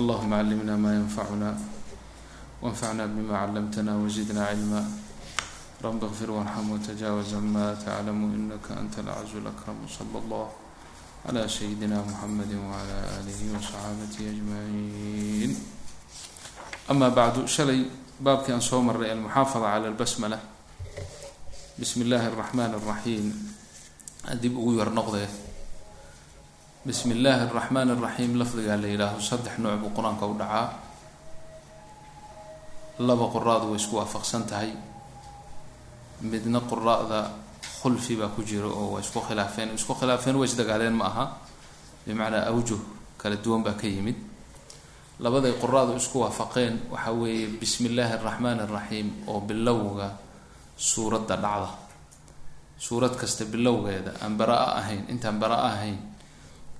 allahuma callimna ma yanfacuna wanfacna bima callamtana wazidna cilma rabi kfir warxam watajaawaz ama taclamu inaka anta alcazu lakram sala allah cla sayidina muxamedi wacala aalihi wasaxaabatihi ajmaciin ama bacdu shalay baabkii aan soo marray almuxaafada cala lbasmala bismi illaahi araxmaan araxiim adib ugu yar noqdee bismi illaahi araxmaan araxiim lafdigaa la yidhaaho saddex nooc buu qur'aanka u dhacaa. Laba quraadu way isku waafaqsan tahay. Midna quraada khulfi baa ku jira oo waa isku khilaafeen. Isku khilaafeen waa isdagaaleen ma aha. Bimacnaa awjuh kala duwan baa ka yimid. Labaday quraadu isku waafaqeen waxa weeye bismi illaahi araxmaan araxiim oo bilowga suuradda dhacda. Suurad kasta bilowgeeda aan bara-a ahayn intaan bara-a ahayn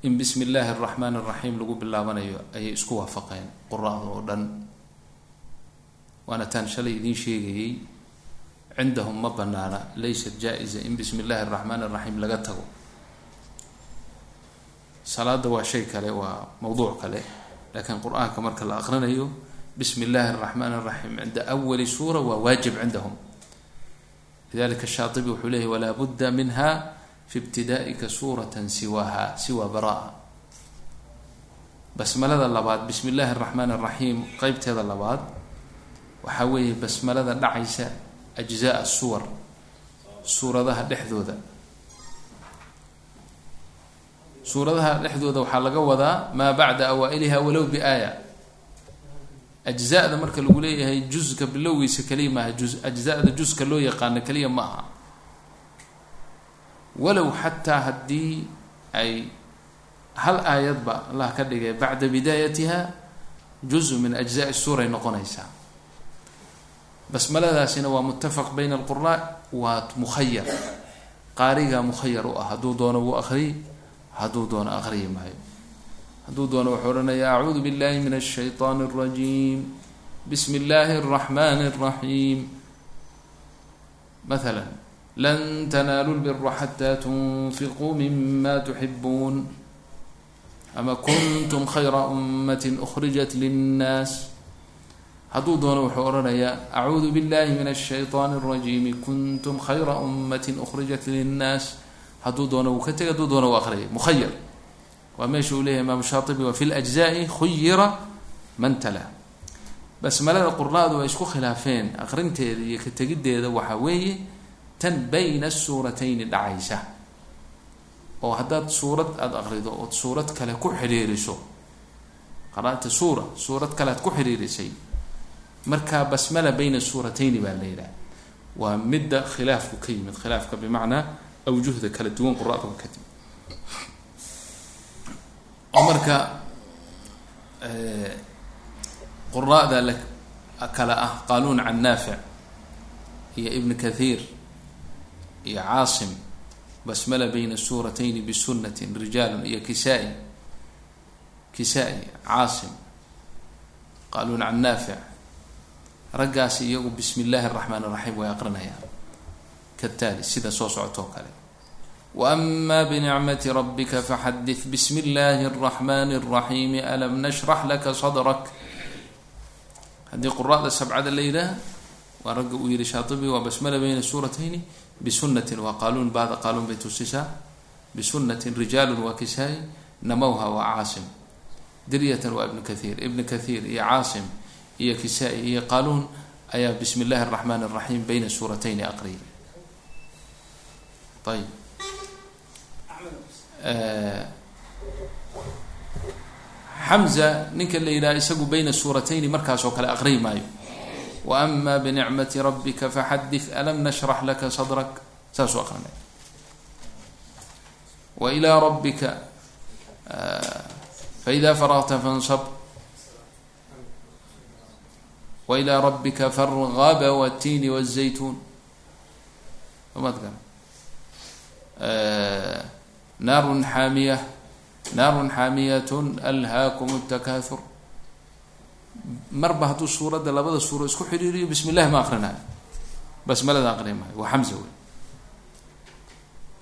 in bismi illaahi araxmaan araxiim lagu bilaabanayo ayay isku waafaqeen quraada oo dhan. Waana taan shalay idiin sheegayey cindahum ma banaana laysat jaa-isa in bismi illaahi araxmaan araxiim laga tago. Salaada waa shay kale waa mawduuc kale laakiin qur'aanka marka la aqrinayo bismi illaahi araxmaan araxiim cinda awali suura waa waajib cindahum. Lidalika shaatibi wuxuu leeyahy walaa budda minha fi ibtidaa'ika suurata siwaha siwa bara-a basmalada labaad bismi illaahi araxmaan araxiim qeybteeda labaad waxaa weeye basmalada dhacaysa ajzaa suwar suuradaha dhexdooda suuradaha dhexdooda waxaa laga wadaa maa bacda awaa-iliha walow biaaya ajzada marka lagu leeyahay juska bilowgiisa keliya maaha ju ajzada juska loo yaqaano keliya ma aha walow xataa haddii ay hal aayadba allah ka dhigay bacda bidaayatiha juz min ajzaai suuray noqonaysaa basmaladaasina waa muttafaq bayna alqura waa mukhayar qaarigaa mukhayar u ah hadduu doono wuu aqriy hadduu doono aqriyi maayo hadduu doono wuxuu odhanaya acuudu billahi min ashayطaan اrajiim bismi اllahi الraxmani الraxiim maala lan tanaalu lbira xata tunfiquu mima tuxibuun ama kuntum khayra umati أkhrijat linnaas hadduu doono wuxuu odhanayaa acuudu billahi min ashayطaan اrajiimi kuntum khayra umati أkhrijat linnaas hadduu doono wuu ka tegay hadduu doono uu aqriyay mukhayar waa meesha uu leyahy imaam shaatibi wa fi lajzaai khuyira man tala basmalada qurnaadu ay isku khilaafeen aqrinteeda iyo ka tegiddeeda waxaa weeye tan bayna suuratayni dhacaysa oo haddaad suurad aada aqrido ood suurad kale ku xidhiiriso qaraata suura suurad kale aad ku xidhiirisay markaa basmala bayna suuratayni baa la yidhaha. Waa midda khilaafku ka yimid khilaafka bimacnaa awjuhda kala duwan quraada ka timid. Oo marka quraada kale ah qaaluun can naafic iyo ibn kathiir iyo caasim basmala bayna suuratayni bisunatin rijaalun iyo kisaa-i. Kisaa-i caasim qaaluun can naafic raggaasi iyagu bismi illaahi araxmaan iraxiim way aqrinayaan. Kataali sida soo socotoo kale. Waama binicmati rabbika faxadit bismi illaahi araxmani araxiimi alam nashrax laka sadrak. Haddii quraada sabcada la yidhaah waa ragga uu yihi shaatibi waa basmala bayna suuratayni bisunatin waa qaaluun baada qaaluun bay tusisaa bisunatin rijaalun waa kisaay namowha waa caasim diryatan waa ibnu kathiir ibnu kathiir iyo caasim iyo kisaa-i iyo qaaluun ayaa bismi illaahi araxmaan araxiim bayna suuratayni aqriyay ayb xamza ninka la yidhaha isagu bayna suuratayni markaas kale aqriyi maayo wa ama binicmati rabbika faxadith alam nashrax laka sadrak? Saasuu aqrinay wa ilaa rabbika faida faragta fansab. Wa ilaa rabbika fargaba watiini wazaytuun gara naarun xaamiya naarun xaamiyatun alhaakum takahur marba hadduu suuradda labada suuro isku xidhiiriyo bismi llahi ma aqrinayo basmalada aqri maayo waa xamza wey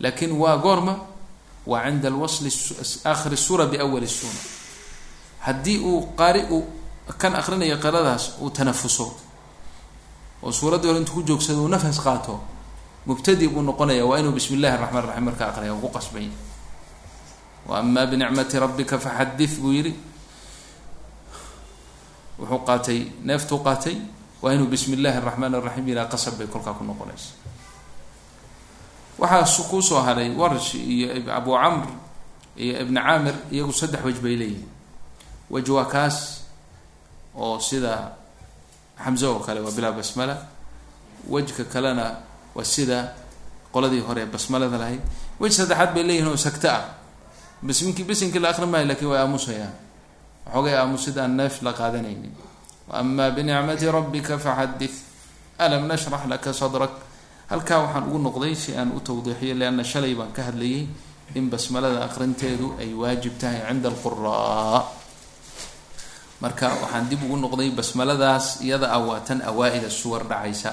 laakin waa goorma waa cinda alwasli akhiri suura biawali suura haddii uu qaari uu kan akrinaya qiradaas uu tanafuso oo suuraddii hore intuu ku joogsado uu nafas qaato mubtadi buu noqonaya waa inuu bismi illahi raxmaan raxiim markaa aqriya uu ku qasbanya wa amaa binicmati rabbika faxadith buu yidhi wuxuu qaatay neeftuu qaatay waa inuu bismi illahi araxmaan araxiim yidhaha qasab bay kolkaa ku noqonaysa. Waxaa kuusoo haray warsh iyo abu camr iyo ibni caamir iyagu saddex wej bay leeyihiin. Wej waa kaas oo sida xamze oo kale waa bilaa basmala. Wejka kalena waa sida qoladii hore basmalada lahayd. Wej saddexaad bay leeyihiin oo sagto ah. Bisminkii bisinkii la akri maayo laakiin way aamusayaan waxoogay aamusid aan neef la qaadanaynin. Waama binicmati rabbika faxadith alam nashrax laka sadrak. Halkaa waxaan ugu noqday si aan u tawdiixiyo leanna shalay baan ka hadlayay in basmalada akrinteedu ay waajib tahay cinda alquraa marka waxaan dib ugu noqday basmaladaas iyada ah waa tan awaa-ida suwar dhacaysa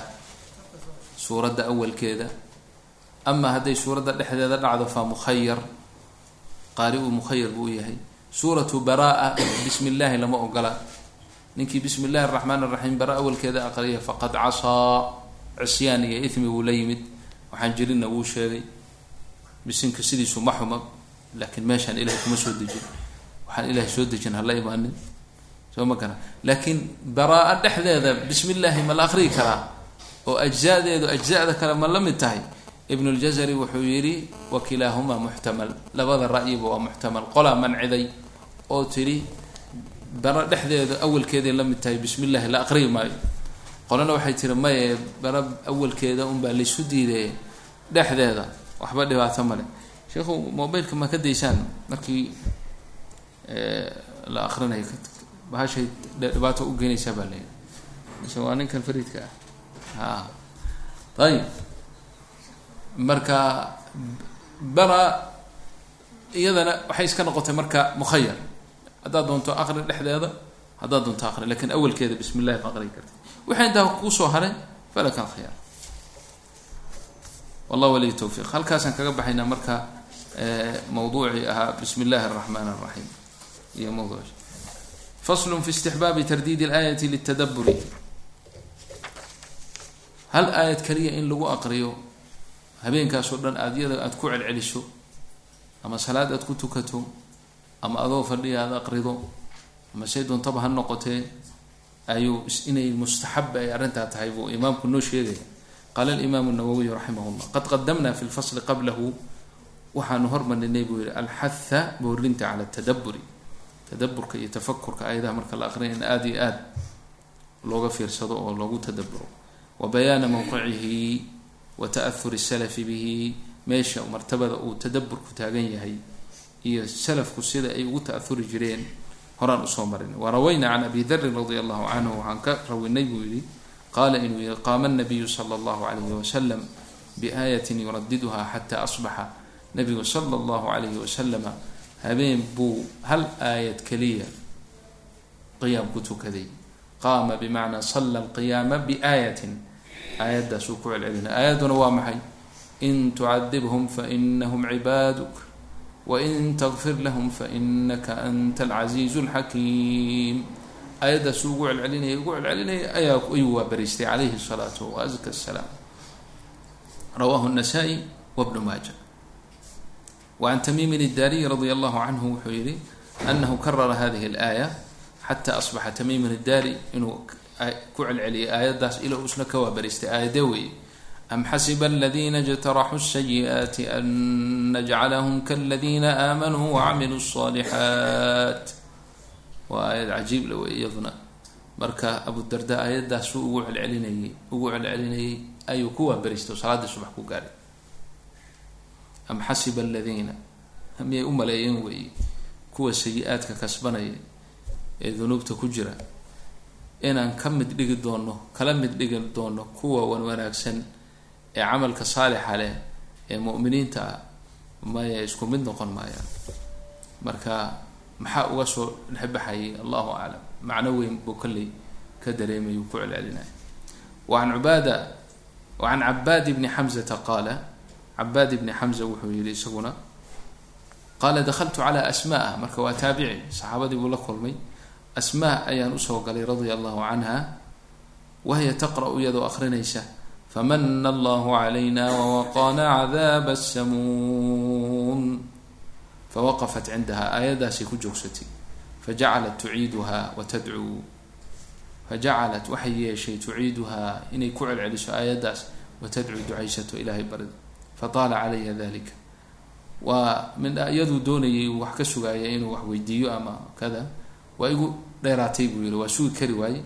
suuradda awalkeeda. Ama hadday suuradda dhexdeeda dhacdo fa mukhayar qaari uu mukhayar buu yahay suuratu baraa bismi illaahi lama ogola. Ninkii bismi illahi araxmaan araxiim bara awalkeeda aqriya faqad casaa. Cisyaan iyo ithmi buu la yimid. Waxaan jirinna wuu sheegay. Bisinka sidiisu ma xuma laakiin meeshaan ilahay kuma soo dejin. Waxaan ilahay soo dejin hala imaanin. Soo ma kana laakiin baraa-a dhexdeeda bismi illaahi ma la akriyi karaa? Oo ajzadeedu ajzada kale ma la mid tahay? Ibn ljazari wuxuu yidhi wa kilaahumaa muxtamal. Labada ra'yiba waa muxtamal. Qolaa manciday oo tidhi bara dhexdeeda awalkeeday la mid tahay bismi illahi la aqriyi maayo. Qolana waxay tiri maye bara awalkeeda unbaa laysu diiday dhexdeeda. Waxba dhibaato male sheikhu mobileka ma ka daysaan? Markii la akrinayo bahashay dhibaato u geenaysaa baa leeyahy mise waa ninkan fariidka ah. A ayib marka bara iyadana waxay iska noqotay marka mukhayar haddaad doonto aqri dhexdeeda haddaad doonto aqri laakiin awalkeeda bismi ma aqri karti wixii intaa kuusoo haray falaka alkhiyaar wallah waliy towfiiq halkaasaan kaga baxaynaa marka mawduucii ahaa bismi illahi araxmaan araxiim iyo mawduuc faslu fi istixbaabi tardiid اlaayati litadaburi hal aayad kaliya in lagu aqriyo habeenkaasoo dhan aad yada aada ku celceliso ama salaad aad ku tukato ama adoo fadhiya aada aqrido ama shay doontaba ha noqotee ayuu inay mustaxaba ay arrintaa tahay buu imaamku noo sheegaya qaala alimaamu nawowiy raximah llah qad qadamna fi lfasli qablahu. Waxaanu hormarinay buu yihi alxatha boorinta cala tadaburi tadaburka iyo tafakurka ayadaha marka la aqrinay in aada iyo aada looga fiirsado oo loogu tadaburo wa bayaana mowqicihi wa ta'ahuri salafi bihi meesha martabada uu tadaburku taagan yahay iyo salafku sida ay ugu ta'ahuri jireen horaan u soo marinay warawayna can abi darin radia allahu canhu waxaan ka rawinay buu yihi qaala inuu yihi qaama nabiyu sala allahu alayhi wasalam biaayatin yuradiduha xata asbaxa. Nabigu sala allahu alayhi wasalama habeen buu hal aayad keliya qiyaam ku tukaday. Qaama bimacnaa salla alqiyaama biaayatin. Aayaddaasuu ku celcelinay. Aayadduna waa maxay? In tucadibhum fainahum cibaaduk wain taqfir lahum fainaka anta alcasiizu alxakiim aayaddaasuu ugu celcelinaya ugu celcelinaya ayaa ayuu waa bariistay calayhi salaatu waazka asalaam rawahu nasaa-i wabnu maaja wacan tamiimin iddaariyi radia allahu canhu wuxuu yihi anahu karara hadihi alaaya xata asbaxa tamiimin iddaari inuu ku celceliyay aayaddaas ila uu isna ka waabariistay aayadee weeye am xasiba aladina اjtaraxuu الsayi'aati an najcalahum kaladina aamanuu wacamiluu الصaalixaat waa aayad cajiib la wey iyaduna marka abudarda aayaddaasuu ugu celcelinayay ugu celcelinayay ayuu ku waabariistay oo salaaddii subax ku gaaray am xasiba aladiina miyay u maleeyeen weeye kuwa sayi-aadka kasbanaya ee dunuubta ku jira inaan ka mid dhigi doono kala mid dhigi doono kuwa wan wanaagsan ee camalka saalixa leh ee mu'miniinta ah maya isku mid noqon maayaan marka maxaa uga soo dhexbaxayay allahu aclam macno weyn buu kolley ka dareemay uu ku celcelinaya wacan cubaada wacan cabaad bni xamzata qaala cabaad ibni xamza wuxuu yihi isaguna qaala dakaltu calaa asmaa marka waa taabici saxaabadii buu la kulmay. Asmaa ayaan u soo galay radia allahu canha wahiya taqra-u iyadoo akrinaysa famana allahu calayna wawaqaana cadaaba asamuum fawaqafat cindaha aayaddaasay ku joogsatay fajacalat tuciiduha wa tadcuu fajacalat waxay yeeshay tuciiduhaa inay ku celceliso aayaddaas wa tadcuu ducaysato ilaahay barid fataala calayha dalika waa min iyaduu doonayay wax ka sugaaya inuu wax weydiiyo ama kada waa igu dheeraatay buu yihi waa sugi kari waaye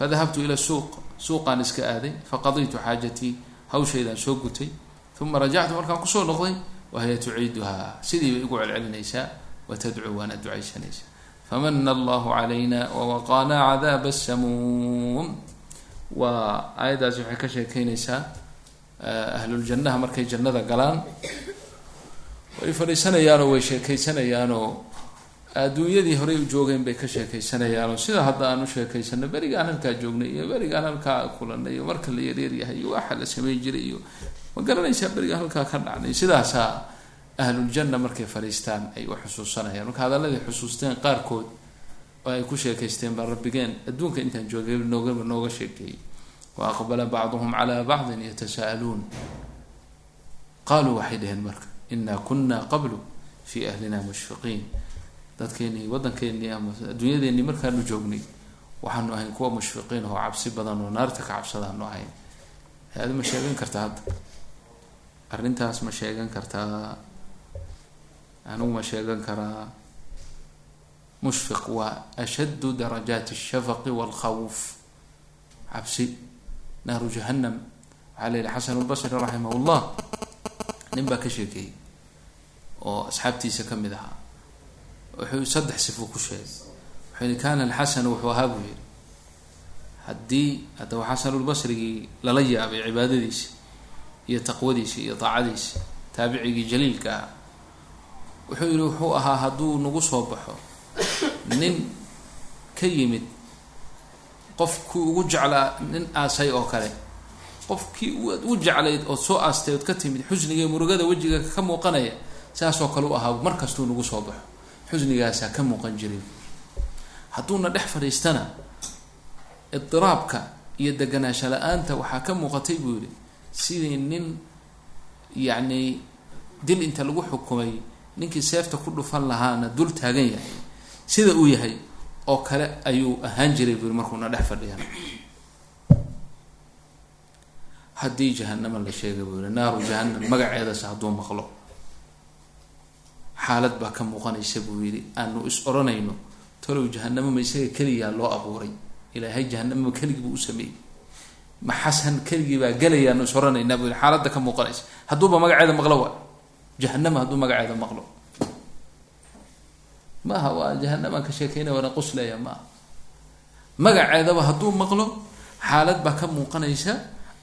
fadahabtu ila suuq suuqaan iska aaday faqadaytu xaajatii hawshaydaan soo gutay uma rajactu markaan ku soo noqday wahiya tuciiduhaa. Sidii bay igu celcelinaysaa wa tadcuu waana ducaysanaysaa famana allahu calayna wawaqaana cadaaba asamuum waa aayaddaasi waxay ka sheekeynaysaa ahluljannaha markay jannada galaan. Way fadhiisanayaanoo way sheekeysanayaanoo adduunyadii horey u joogeen bay ka sheekeysanayaanoo sida hadda aan u sheekaysano berigaan halkaa joognay iyo berigaan halkaa kulanay iyo marka la yareeryahay iyo waxa la sameyn jiray iyo ma garanaysaa berigaan halkaa ka dhacnay? Sidaasaa ahluljanna markay fadhiistaan ay u xusuusanayaan. Marka hadalladay xusuusteen qaarkood oo ay ku sheekaysteen baa rabbigeen adduunka intaan joogay noogaba nooga sheekeeyey. Wa aqbala bacduhum calaa bacdin yatasa'aluun. Qaaluu waxay dhaheen marka inaa kuna qablu fii ahlina mushfiqiin dadkeenii waddankeenii ama adduunyadeenii markaanu joognay waxaanu ahayn kuwa mushfiqiin oo cabsi badan oo naarta ka cabsadaanu ahayn. Adi ma sheegan kartaa hadda arrintaas ma sheegan kartaa. Anigu ma sheegan karaa. Mushfiq waa ashaddu darajaati ashafaqi waalkhawf cabsi naaru jahannam. Waxaa la yihi xasan lbasri raximah llah nin baa ka sheekeeyey oo asxaabtiisa ka mid ahaa wuxuu saddex sifo ku sheegay. Wuxuu yihi kana alxasanu wuxuu ahaa buu yihi haddii haddaba xasanulbasrigii lala yaabay cibaadadiisa iyo taqwadiisa iyo daacadiisa taabicigii jaliilka ah wuxuu yihi wuxuu ahaa hadduu nagu soo baxo nin ka yimid qofkii ugu jeclaa nin aasay oo kale qofkii u jeclayd ood soo aastay ood ka timid xusniga murugada wejiga ka muuqanaya saasoo kale u ahaa mar kastuu nagu soo baxo xusnigaasaa ka muuqan jiray hadduuna dhex fadhiistana idiraabka iyo deganaansho la'aanta waxaa ka muuqatay buu yihi sidii nin yacni dil inta lagu xukumay ninkii seefta ku dhufan lahaana dul taagan yahay. Sida uu yahay oo kale ayuu ahaan jiray buu yihi markuuna dhex fadhiyana. Haddii jahanama la sheegay buu yihi naaru jahanam magaceedase hadduu maqlo xaalad baa ka muuqanaysa buu yidhi aanu is odhanayno talow jahanamo ma isaga keliyaa loo abuuray ilaahay jahanamo keligii buu u sameeyey. Ma xasan keligii baa gelayaanu is odhanaynaa buu yihi xaaladda ka muuqanaysa hadduuba magaceeda maqlo waa jahanama hadduu magaceeda maqlo. Maaha waa jahanamaan ka sheekeynaya waana quslaya maaha. Magaceedaba hadduu maqlo xaalad baa ka muuqanaysa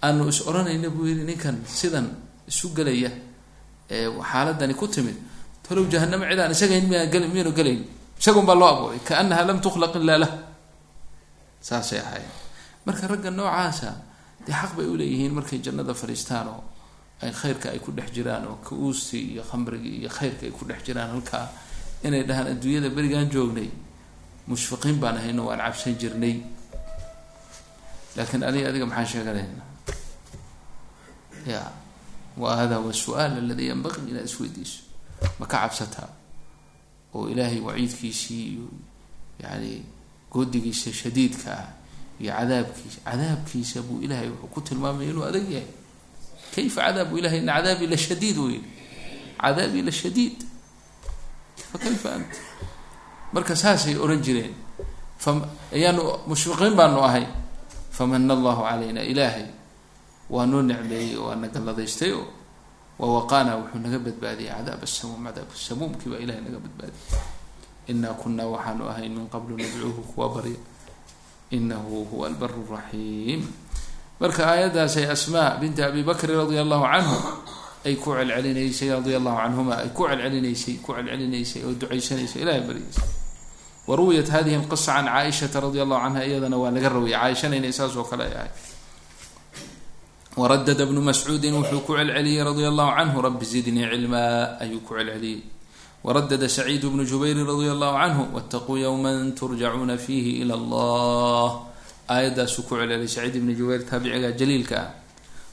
aanu is odhanayna buu yihi ninkan sidan isu gelaya xaaladani ku timid talow jahanamo cidaan isagayn miyaa gel miyanu gelayn isagun baa loo abuuray kaanaha lam tukhlaq ilaa lah saasay ahaayeen marka ragga noocaasa dee xaq bay uleeyihiin markay jannada fadhiistaan oo ay khayrka ay ku dhex jiraan oo ka-uustii iyo khamrigii iyo khayrka ay ku dhex jiraan halkaa inay dhahaan adduunyada berigaan joognay mushfiqiin baan ahayno waan cabsan jirnay laakiin adi adiga maxaan sheeganayna ya wa hada huwa su'aal aladi yanbaqii inaad isweydiiso ma ka cabsataa oo ilaahay waciidkiisii iyo yani goodigiisa shadiidka ah iyo cadaabkiisa cadaabkiisa buu ilahay wuxuu ku tilmaamaya inuu adag yahay. Kayfa cadaabu ilahay ina cadaabi la shadiid uu yihi cadaabi la shadiid. Fa kayfa ant? Marka saasay ohan jireen. Ayaanu mushfiqiin baanu ahay. Famana allahu calayna ilaahay? Waa noo necmeeyey oo waa nagaladaystay oo wawaqaana wuxuu naga badbaadiyay cadaab asamuum cadaab samuumkii baa ilahay naga badbaadiyay inaa kunaa waxaanu ahay min qablu nadcuuhu kuwa barya inahu huwa albaru raxiim marka aayaddaasay asmaa binti abi bakri radia allahu canhu ay ku celcelinaysay radia allahu canhuma ay ku celcelinaysay ku celcelinaysay oo ducaysanaysay ilahay baryaysay waruwiyat hadihi alqisa can caaishata radia allahu canha iyadana waa laga rawiyay caaishana inay saas oo kale ay ahay wradda bnu mascuudi wuxuu ku celceliyey radi allahu canhu rabi zidnii cilmaa ayuu ku celceliyey wradda sacid bnu jubayri radi allahu canhu wtaquu ywma turjacuuna fiihi ilى allah aayadaasuu ku celceliyay sacid bnu jubayr taabiciga jaliilka ah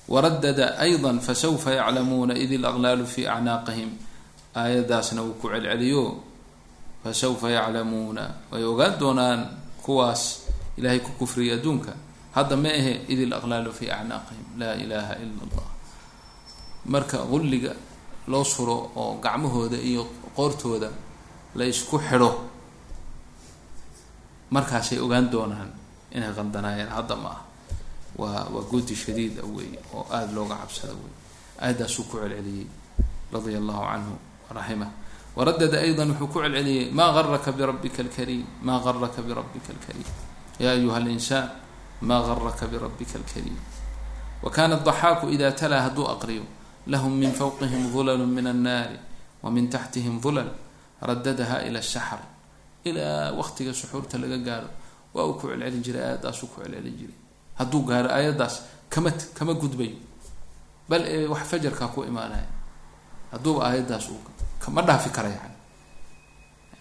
waradada ayضa fasawfa yaclamuuna id laqlaalu fi acnaaqihim aayadaasna uu ku celceliyo fasawfa yaclamuuna way ogaan doonaan kuwaas ilahay ku kufriyay adduunka hadda ma ahe id ilaqlaalu fi acnaaqihim laa ilaaha ila allah marka qulliga loo suro oo gacmahooda iyo qoortooda la isku xidho markaasay ogaan doonaan inay qandanaayeen. Hadda ma ah waa waa guudi shadiid ah a weeye oo aada looga cabsada wey aadaasuu ku celceliyey radia allahu canhu raximah. Waradada ayda wuxuu ku celceliyey maa garaka birabbika alkariim maa garaka birabbika alkariim. Yaa ayuha linsaan maa garaka birabika alkariim wa kaana daxaaku ida talaa hadduu aqriyo. Lahum min fawqihim dulalu min annaari wa min taxtihim dulal radadaha ila shaxr ilaa waktiga suxuurta laga gaaro waa uu ku celcelin jiray aayaddaasuu ku celcelin jiray. Hadduu gaaro aayaddaas kama kama gudbayo bal ee wax fajarkaa ku imaanaya. Hadduuba aayaddaas uu kama dhaafi kara yani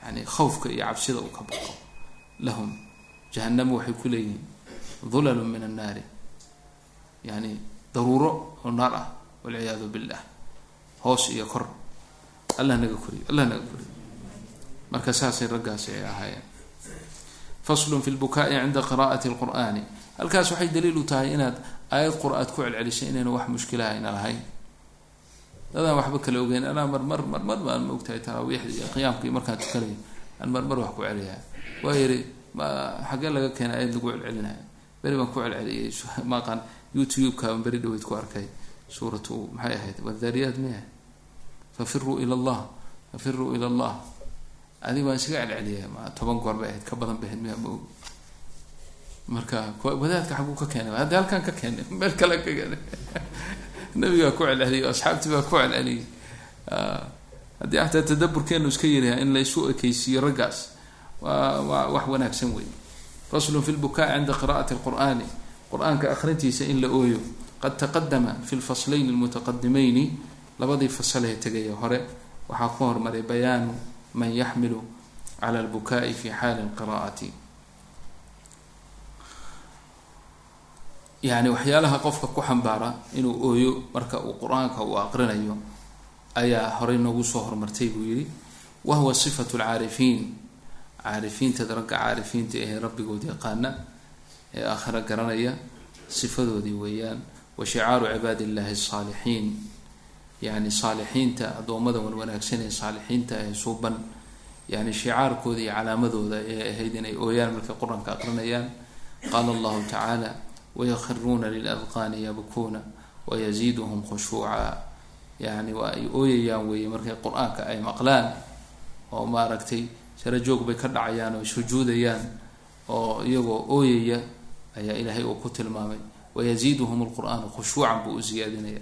yani khawfka iyo cabsida uu ka baqo. Lahum jahanamo waxay ku leeyihiin dulalu min annaari yani daruuro oo naar ah walciyaadu billah hoos iyo kor allah naga koriyo allah naga koriyo marka saasay raggaasi ay ahaayeen faslun fi lbukaai cinda qira'ati lqur'ani halkaas waxay daliil u tahay inaad aayad qur'aad ku celcelisay inayna wax mushkilaha ayna lahayn dadaan waxba kala ogeyn anaa marmar marmar baan ma ogtahay taraawiixda iyo qiyaamka iyo markaan tukanaya aan marmar wax ku celiyaa waa yidhi ma xaggee laga keena aayad lagu celcelinaya beri baan ku celceliyay maaqaan youtube-ka beri dhaweyd ku arkay. Suuratu maxay ahayd? Wadhaariyaat may fafiruu ila allah fafiruu ila allah. Adig baan isaga celceliya toban goor bay ahayd ka badan bay ahayd miyaa ma og marka wadaadka xaguu ka keenay haddi halkaan ka keenay meel kale ka keenay nabigaa ku celceliyay asxaabtii baa ku celceliyay. Haddii xataa tadaburkeenu iska yiriha in la isu ekeysiiyo raggaas waa wax wanaagsan wey faslun fi lbukaa cinda qira'ati lqur'ani qur'aanka akrintiisa in la ooyo qad taqadama fi lfaslayni lmutaqadimayni labadii fasalhee tegaya hore waxaa ku hormaray bayaanu man yaxmilu cala lbukaai fi xaali lqira'ati yani waxyaalaha qofka ku xambaara inuu ooyo marka uu qur'aanka uu aqrinayo ayaa horey noogu soo hormartay buu yihi wa huwa sifatu lcaarifiin caarifiinta ragga caarifiinta ahee rabbigood yaqaana ee aakhira garanaya sifadoodii weeyaan. Wa shicaaru cibaadi illahi asaalixiin yani saalixiinta addoommada wan wanaagsan ee saalixiinta ee suuban. Yani shicaarkooda iyo calaamadooda ee ahayd inay ooyaan markay qur'aanka aqrinayaan. Qaala allahu tacaala wayakhiruuna liladqaani yabkuuna wayaziiduhum khushuuca yani waa ay ooyayaan weeye markay qur'aanka ay maqlaan oo maaragtay sarajoog bay ka dhacayaan oo sujuudayaan oo iyagoo ooyaya ayaa ilaahay uu ku tilmaamay. Wayaziiduhum lqur'aanu khushuucan buu u ziyaadinaya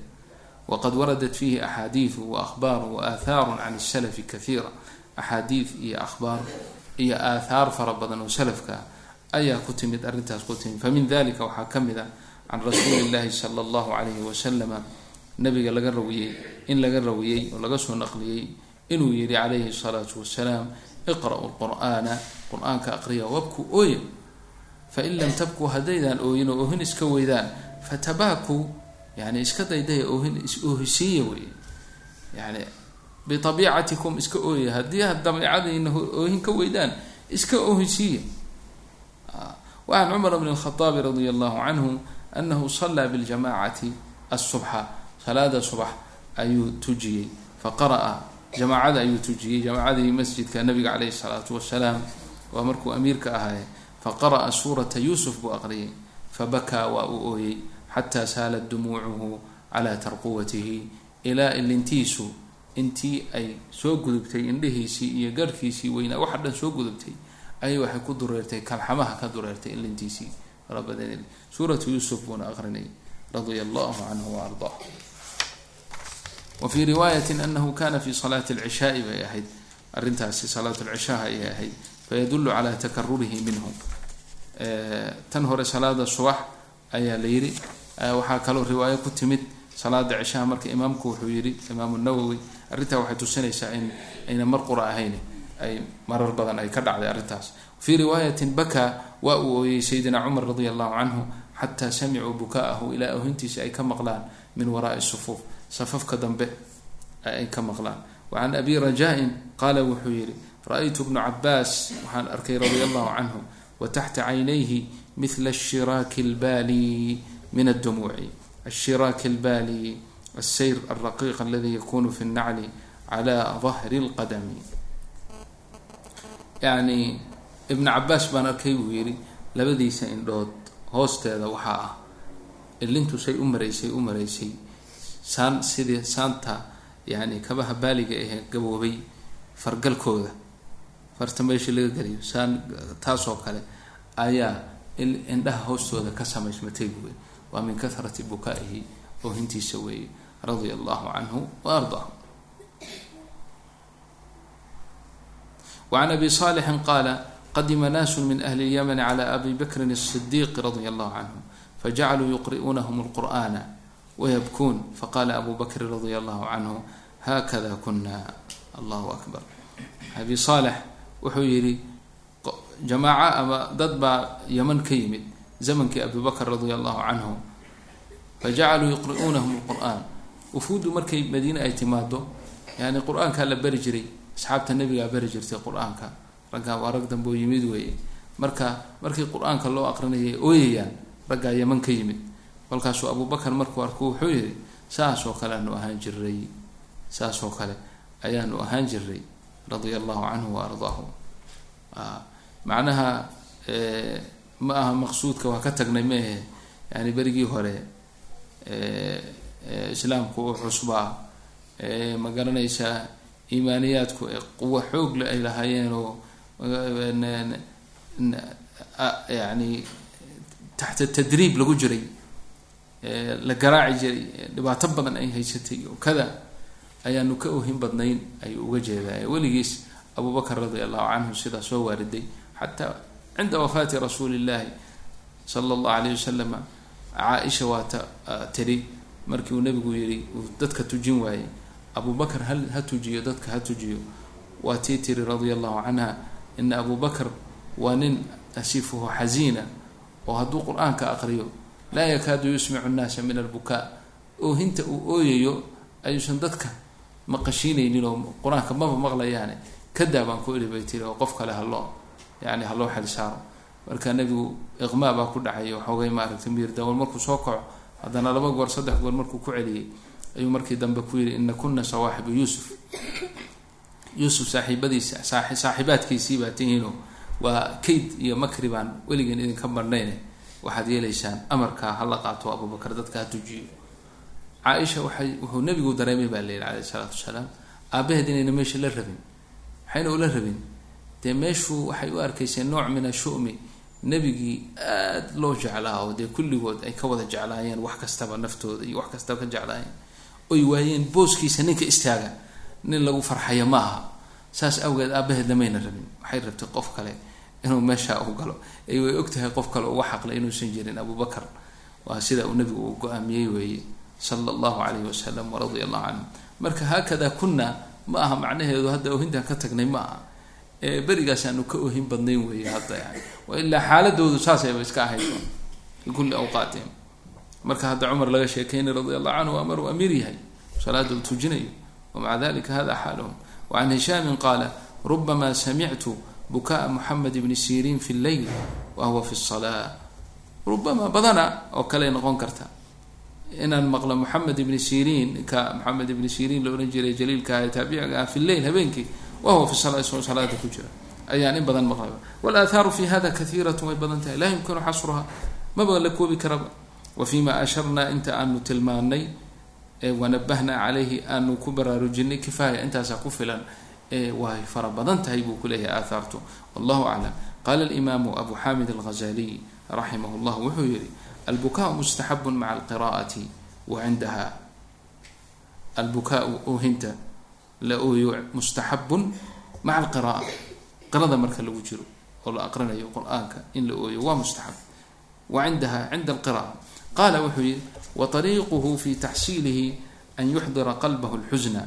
waqad waradat fiihi axaadiidu waahbaaru waaahaaru can salafi kaiira axaadiid iyo ahbaar iyo aathaar fara badan oo salafka ayaa ku timid arrintaas ku timid. Famin dalika waxaa ka mid a can rasuuli llahi sala allahu calayhi wasalama nabiga laga rawiyey in laga rawiyey oo laga soo naqliyey inuu yihi calayhi salaatu wasalaam iqra'u lqur'aana qur'aanka aqriya wabku ooya fain lam tabkuu haddaydaan ooyin oo oohin iska weydaan fatabaakuu yani iska daydaya oohin is-oohisiiya wey yani biabiicatikum iska ooya haddii dabiicadiina oohin ka weydaan iska oohisiiya wacan cumar bn اlkhaaabi radia allahu canhu anahu salaa biljamacati asubxa salaada subax ayuu tujiyey faqara'a jamaacada ayuu tujiyey. Jamaacadii masjidka nabiga caleyhi salaatu wasalaam waa markuu amiirka ahaaye faqara'a suurata yuusuf buu aqriyay fabakaa waa uu ooyey xataa saalat dumuucuhu calaa tarquwatihi. Ilaa ilintiisu intii ay soo gudubtay indhihiisii iyo garhkiisii weynaa waxa dhan soo gudubtay ayay waxay ku dureertay kalxamaha ka dureertay ilintiisii. Farabadan suuratu yuusuf buuna aqrinay radia allahu canhu wa wa fii riwaayati anahu kana fi salaati alcishaai bay ahayd arrintaasi salaat lcishaha ayay ahayd fayadulu calaa takarurihi minhu tan hore salaada subax ayaa la yidhi waxaa kaloo riwaayo ku timid salaada cishaha marka imaamku wuxuu yihi imaamu nawowi arrintaa waxay tusinaysaa in ayna mar qura ahayn ay marar badan ay ka dhacday arrintaas fii riwaayatin bakaa waa uu ooyey sayidina cumar radi allahu canhu xataa samicuu buka'ahu ilaa ohintiisa ay ka maqlaan min waraai sufuuf safafka dambe ay ka maqlaan. Wa abi rajaa-in qaala wuxuu yihi ra'aytu bnu cabaas waxaan arkay radia allahu canhu wa taxta caynayhi mila ashiraaki albaali min addumuuci. Ashiraaki albaali alsayr alraqiiq aladi yakunu fi nnacli cala dahri lqadami yani ibnu cabaas baan arkay buu yidhi labadiisa indhood hoosteeda waxaa ah ilintu say u maraysay u maraysay saan sidii saanta yani kabaha baaliga ahee gaboobay fargalkooda farta meesha laga geliyo saan taasoo kale ayaa indhaha hoostooda ka samaysmatay buuy waa min kahrati bukaa'ihi oohintiisa weeye radia allahu canhu wa ardaahu وعن أبي صالح قال qdima naaس min أhli الymn عlى abi bkri الصdiq radي الlه عnه fajacluu yuqri'unahm الqur'ana wayabkuun faqaala abu bakri radia allahu canhu haakada kuna allahu akbar abi saalex wuxuu yidhi jamaaca ama dad baa yaman ka yimid zamankii abi bakr radia allahu canhu fajacaluu yuqri'uunahum lqur'aan wufuuddu markay madiine ay timaado yani qur'aankaa la bari jiray asxaabta nabigaa bari jirtay qur'aanka raggaa waa rag damboo yimid weeye marka markii qur'aanka loo aqrinayay ooyayaan raggaa yaman ka yimid kolkaasuu abubakar markuu arku wuxuu yihi saasoo kale aanu ahaan jiray saasoo kale ayaanu ahaan jiray radia allahu canhu wa ardaahu. Macnaha ma aha maqsuudka waa ka tagnay maehe yani berigii hore islaamku u cusbaa ma garanaysaa iimaaniyaadku quwo xoogle ay lahaayeen oo yani taxta tadriib lagu jiray la garaaci jiray dhibaato badan ay haysatay oo kada ayaanu ka ohin badnayn ayuu uga jeedaa weligiis abu bakr radia allahu canhu sidaa soo waariday xataa cinda wafaati rasuuli llahi sala allahu alayh wasalama caaisha waata tiri. Markii uu nabigu yihi uu dadka tujin waayey. Abu bakr hal ha tujiyo dadka ha tujiyo. Waa tii tiri radia allahu canha ina abu bakr waa nin asifuhu xasiina oo hadduu qur'aanka aqriyo laa yakaadu yusmicu nnaasa min albukaa. Oohinta uu ooyayo ayuusan dadka maqashiinaynin oo qur'aanka maba maqlayaane kadaa baan ku eli bay tiri oo qof kale haloo yani haloo xel saaro. Marka nebigu iqmaa baa ku dhacay waxoogay maaragtay miir dawal markuu soo kaco haddana laba goor saddex goor markuu ku celiyey ayuu markii dambe ku yihi ina kuna sawaaxibu yuusuf. Yuusuf saaxiibadiisa saaxiibaadkiisii baa tihiino waa kayd iyo makri baan weligeen idinka marhnayne waxaad yeelaysaan amarkaa hala qaato abubakar dadka ha tujiyo. Caaisha waxay wuxuu nebigu dareemay baa la yihi alayh isalaatu wasalaam aabaheed inayna meesha la rabin maxayna ula rabin. Dee meeshu waxay u arkayseen nooc min ashumi nebigii aada loo jeclaa oo dee kulligood ay ka wada jeclaayeen wax kastaba naftooda iyo wax kastaba ka jeclaayeen. Oy waayeen booskiisa ninka istaaga nin lagu farxayo ma aha. Saas awgeed aabaheed lamayna rabin waxay rabtay qof kale inuu meesha u galo. Ay way ogtahay qof kale uga xaqlay inuusan jirin. Abubakar waa sida uu nabigu uu go'aamiyey weeye sala allahu calayhi wasalam waradia allahu canhu marka haakada kunna ma aha macnaheedu hadda ohintaan ka tagnay ma aha. Ee berigaas aanu ka ohin badnayn weeye hadda yani wa ilaa xaaladoodu saasayba iska ahayd. Fi kulli awqaatihim marka hadda cumar laga sheekeynay radia allahu canhu waa maruu amiir yahay. Salaada uu tujinayo wamaca dalika hada xaaluhum. Wacan hishaamin qaala rubama samictu buka'a moxamed ibni siriin fi lleyl wa huwa fi salaa rubama badana oo kale noqon karta. Inaan maqlo moxamed ibni siriin ka moxamed ibni siriin la odhan jiray jaliilka ah taabiciga ah fi lleyl habeenkii wa huwa fi sala isagoo salaada ku jira. Ayaan in badan maqlay. Walaahaaru fi hada kaiirat way badan tahay. Laa yumkinu xasruha maba la koobi karaba. Wa asharnaa inta aanu tilmaanay wanabahna calayhi aanu ku baraarujinay kifaaya intaasaa ku filan way fara badan tahay buu kuleeyahay aahaartu. Wallahu aclam qaala alimaamu abu xamid alghazaliy raximah llah wuxuu yihi albukaau mustaxabu maca alqira'ati wa cindaha albukaau oohinta la ooyo mustaxabun maca alqiraa qirada marka lagu jiro oo la aqrinayo qur'aanka in la ooyo waa mustaxab wa cindaha cinda alqira'a qaala wuxuu yihi waariiquhu fi taxsiilihi an yuxdira qalbah اlxusna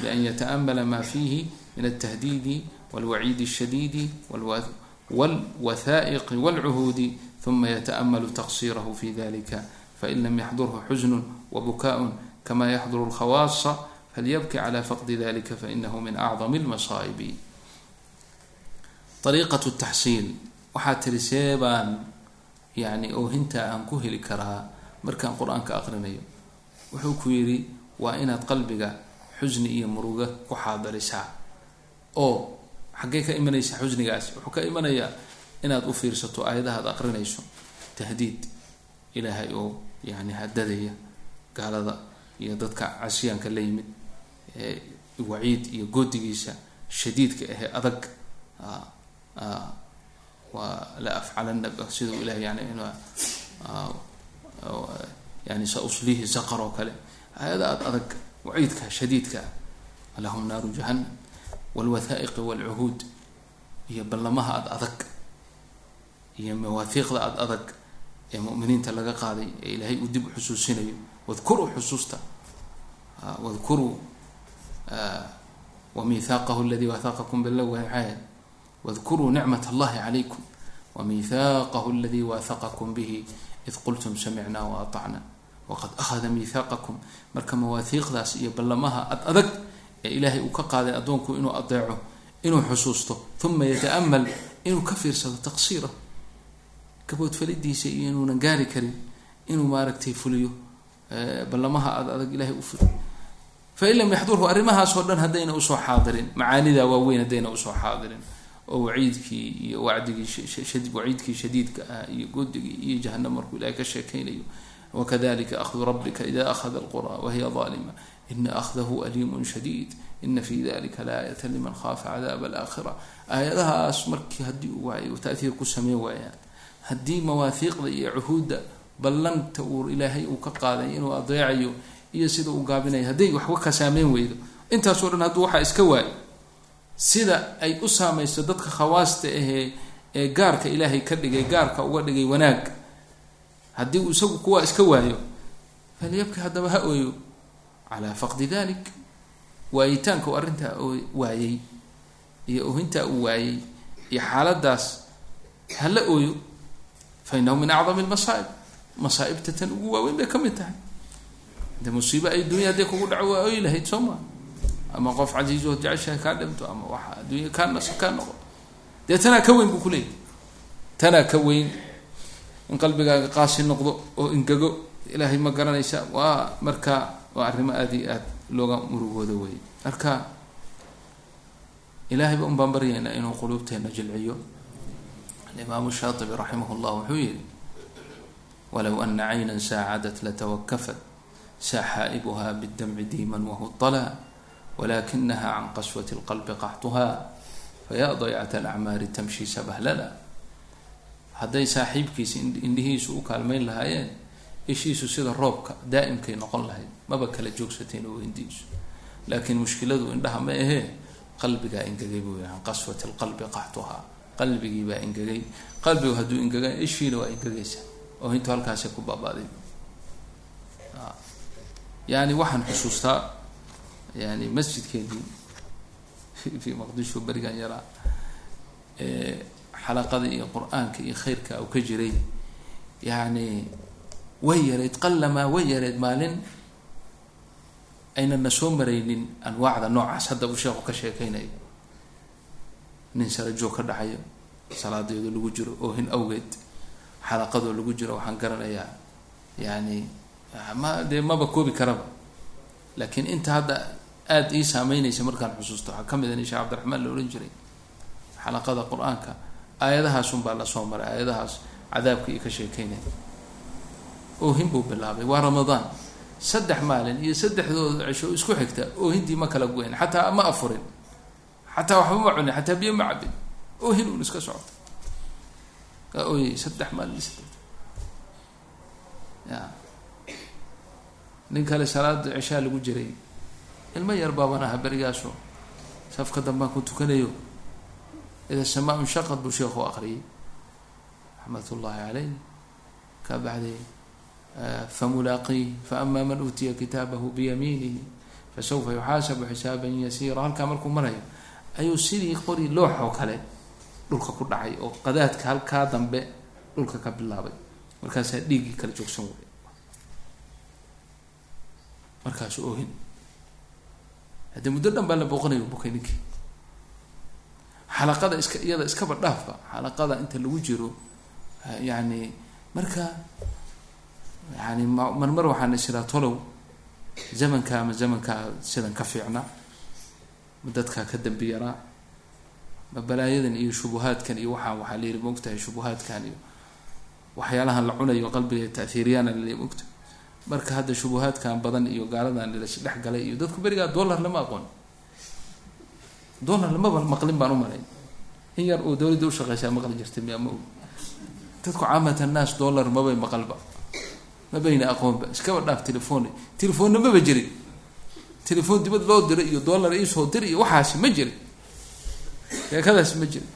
bian yataamala ma fiihi min altahdiidi wاlwaciidi الshadiidi wاlwathaa'iqi wاlcuhuudi ثuma yataأmalu taqsirahu fi dalika fain lam yaxdurhu xusn wabukaء kama yaxduru اlkhawaasa falyabki clى faqdi dalika fainahu min acdam اlmasaa'ibi ariiqaة taxsiil waxaa tiri see baan yani oohintaa aan ku heli karaa markaan qur-aanka aqrinayo wuxuu ku yidhi waa inaad qalbiga xusni iyo muruga ku xaadirisaa oo xaggee ka imanaysa xusnigaasi wuxuu ka imanayaa inaad u fiirsato aayadaha ad aqrinayso tahdiid ilaahay oo yani hadadaya gaalada iyo dadka casyaanka la yimid waciid iyo goodigiisa shadiidka ahee adag waa la afcalana sidau ilahay yani yani sa uslihi saqar oo kale. Aayada aad adag waciidka shadiidka lahum naaru jahanam walwathaa'iqi walcuhuud iyo ballamaha ad adag iyo mawaahiiqda ad adag ee muminiinta laga qaaday ee ilaahay uu dib u xusuusinayo wadkuruu xusuusta wadkuruu wamihaaqahu aladi wathaqakum bilaw maxay wadkuruu nicmat allahi calaykum wamihaaqahu aladi wathaqakum bihi id qultum samicna waatacna waqad akhada mihaaqakum marka mawaahiiqdaas iyo ballamaha ad adag ee ilaahay uu ka qaaday addoonku inuu adeeco inuu xusuusto uma yata'amal inuu ka fiirsado taqsiirahu gaboodfalidiisa iyo inuunan gaari karin inuu maaragtay fuliyo ballamaha ad adag ilahay u fuliyo fain lam yaxdurhu arrimahaasoo dhan haddayna u soo xaadirin macaanida waaweyn haddayna u soo xaadirin oo waciidkii iyo wacdigii waciidkii shadiidka ah iyo godigii iyo jahanam markuu ilahay ka sheekaynayo. Wakadalika ahdu rabbika ida akhada alqura wahiya aalima ina ahdahu aliimun shadiid ina fi dalika laayata liman khaafa cadaab alaakhira aayadahaas markii haddii uu waayo taatiir ku sameyn waayaan haddii mawaahiiqda iyo cuhuudda ballanta uu ilaahay uu ka qaaday inuu adeecayo iyo sida uu gaabinayo hadday waxba ka saameyn weydo intaasoo dhan hadduu waxaa iska waayo sida ay u saamayso dadka khawaasta ahee ee gaarka ilaahay ka dhigay gaarka uga dhigay wanaag haddii uu waayo falyabki calaa faqdi dalik waayitaanka uu arrintaa waayey iyo ohintaa uu waayey iyo xaaladaas hala ooyo fa inahu min acdami lmasaa'ib masaa'ibta tan ugu waaweyn bay ka mid tahay de musiibo ay dunya hadday kugu dhaco waa oyi lahayd soo maa ama qof casiizo jeceshahay kaa dhinto ama waxa adduunya kaa nas kaa noqo dee tanaa ka weyn buu ku leeyahy tanaa ka weyn in qalbigaaga qaasi noqdo oo ingego ilaahay ma garanaysa waa marka waa arrimo aada iyo aad looga murugooda wey marka ilahayba un baan baryaynaa inuu quluubteena jilciyo. Alimaamu shaatibi raximah llah wuxuu yihi walow ana cayna saacadat latawakafat saxaa'ibuha bاdamci diiman wahudala walakinaha can qaswati اlqalbi qaxtuha fayaa daycat alacmaari tamshi sabahlala. Hadday saaxiibkiisa indhihiisu u kaalmeyn lahaayeen ishiisu sida roobka daa'imkay noqon lahayd maba kala joogsateen oo laakiin mushkiladu indhaha ma ahee qalbigaa ingegay buu yahay can qaswati lqalbi qaxtuhaa. Qalbigii baa ingegay. Qalbigu hadduu ingega ishiina waa ingegaysa. Oo intu halkaasi ku baabaaday. Yani waxaan xusuustaa yani masjidkeedii fi maqdisho berigan yaraa xalaqada iyo qur'aanka iyo khayrka uu ka jiray yani way yareyd qalamaa way yareyd maalin aynana soo maraynin anwaacda noocaas hadda uu sheekhu ka sheekeynayo nin sarajoog ka dhacayo salaadeedu lagu jiro oohin awgeed xalaqadoo lagu jiro waxaan garanayaa yani ma dee maba koobi karaba. Laakiin inta hadda aada ii saameynaysa markaan xusuusto waxaa ka mid a nin sheekh cabdiraxmaan la odhan jiray. Xalaqada qur'aanka aayadahaasun baa la soo maray aayadahaas cadaabka iyo ka sheekeynaya oohin buu bilaabay. Waa ramadaan. Saddex maalin iyo saddexdooda cisho isku xigta oohintii ma kala goyn xataa ma afurin xataa waxba ma cunin xataa biyo ma cabin oohin un iska socota. Kaa ooyay saddex maalin saddex ya nin kale salaada cishaa lagu jiray. Ilmo yar baaban aha berigaaso safka dambaan ku tukanayo. Ida samaa inshaqad buu sheekhu aqriyay raxmat ullaahi caleyh kaa bacday famulaaqiih faama man uutiya kitaabahu biyamiinihi fasawfa yuxaasabu xisaaban yasiira halkaa markuu marayo ayuu sidii qori loox oo kale dhulka ku dhacay oo qadaadka halkaa dambe dhulka ka bilaabay markaasaa dhiiggii kala joogsan way markaasu ohin haddii muddo dhan baa la booqanayo bukay ninkii xalaqada iska iyada iskaba dhaafba xalaqada inta lagu jiro yani marka yani mar mar waxaan isiraa tolow zamanka ama zamankaa sidan ka fiicna ma dadkaa ka dambi yaraa ma balaayadan iyo shubuhaadkan iyo waxaan waxaa layihi maogtahay shubuhaadkan iyo waxyaalahan la cunayo qalbiga tahiiriyana lali mogta marka hadda shubuhaadkan badan iyo gaaladan las dhex galay iyo dadku berigaa dollar lama aqoon dollar lamaba maqlin baan u malayn in yar oo dawladda ushaqeysaa maqli jirtay miya ma og dadku caamat annaas dollar mabay maqalba ma bayna aqoonba iskaba dhaaf telefoon telefoonna maba jirin. Telefoon dibad loo diray iyo dollar iisoo dir iyo waxaasi ma jirin. Sheekadaasi ma jirin.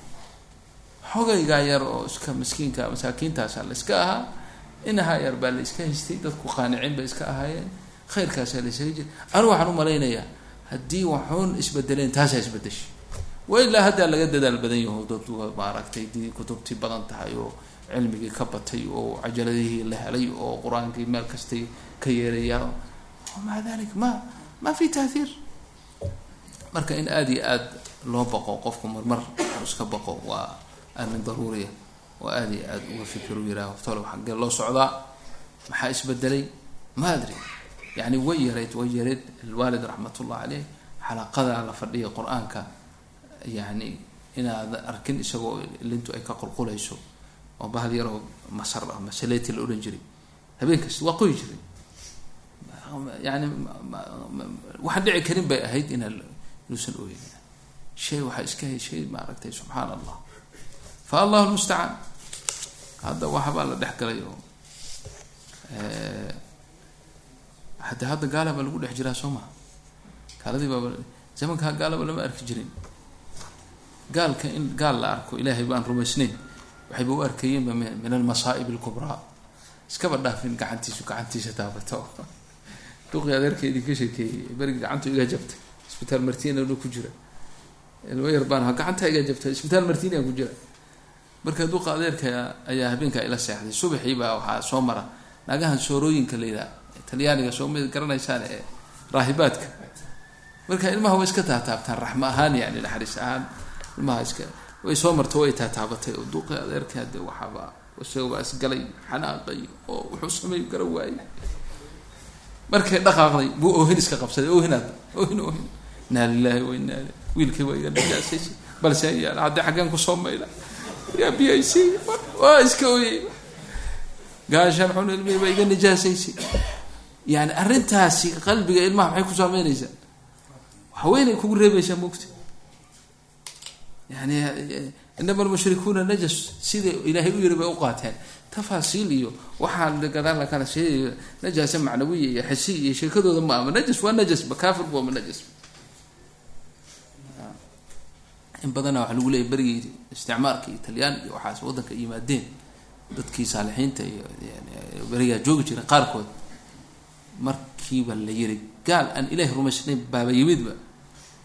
Xogaygaa yar oo iska miskiinka masaakiintaasa la iska ahaa. Inahaa yar baa la iska haystay dadku qaanicin bay iska ahaayeen. Khayrkaasaa la isaga jira anigu waxaan u malaynayaa haddii waxuun isbedeleen taasaa isbedeshay wa ilaa haddaa laga dadaal badan yaho dad maaragtay dii kutubtii badan tahay oo cilmigii ka batay oo cajaladihii la helay oo qur'aankii meel kastay ka yeerayaa maca dalik? Ma ma fi taathiir marka in aada iyo aada loo baqo qofku marmar uu iska baqo waa arrin daruuriya. Oo aada iyo aada uga fikiru yihaaho tolow xaggee loo socdaa. Maxaa isbedelay? Ma adri. Yani way yareyd way yareyd alwaalid raxmatullah caleyh xalaqadaa la fadhiya qur'aanka. Yani inaad arkin isagoo lintu ay ka qulqulayso oo bahal yaroo masar ah masaleti la odhan jiray. Habeen kasta waa qoyi jiray. Yani waxaan dhici karin bay ahayd inaa inuusan oyn shay waxaa iska hay shay maaragtay subxaan allah fa allahu lmustacaan hadda waxbaa la dhex galay oo hade hadda gaala baa lagu dhex jiraa soo maha gaaladii baaba zamankaa gaalaba lama arki jirin. Gaalka in gaal la arko ilaahay baan rumaysnayn waxayba u arkayeenba min almasaa'ib alkubraa iskaba dhaafin gacantiisu gacantiisa taabato duqii adeerkeedii ka sheekeeyey berigi gacantu iga jabtay. Isbitaal martina ku jira. Ilmo yar baan iga jabtay isbitaal martina ku jira. Marka duqa adeerka ayaa habeenkaa ila seexday. Subaxii baa waxaa soo mara. Naagahan soorooyinka la yidhaha talyaaniga soo garanaysaan ee raahibaadka. Marka ilmaha way iska taataabtaan raxmo ahaan yani naxariis ahaan. Ilmaha iska way soo marto way taataabatay oo duqii adeerka de waxaaba isaga baa isgalay xanaaqay oo wuxuu sameey gara waayey markay dhaqaaqday buu oohin iska qabsaday oohinaad oohin oohin. Inaa lilahi wa wiilkii waa iga najaasaysay balse yaal haddii xaggeen ku soo mayla. Yaa b i c waa iska ooyey gaashaan xun ilmihii baa iga najaasaysay yani arrintaasi qalbiga ilmaha maxay ku saameynaysaa haweenay kugu reebaysaa mogta yani inama almushrikuuna najas sida ilaahay u yiri bay u qaateen. Tafaasiil iyo waxaa gadaal la kala sheegayo najaasa macnawiya iyo xisi iyo sheekadooda ma ama najas waa najasba kaafirba waama najas in badana waxa lagu leeyay berigii isticmaarka iyo talyaan iyo waxaas waddanka yimaadeen dadkii saalixiinta iyo berigaa joogi jiray qaarkood. Markiiba la yiri gaal aan ilaahay rumaysnayn baaba yimidba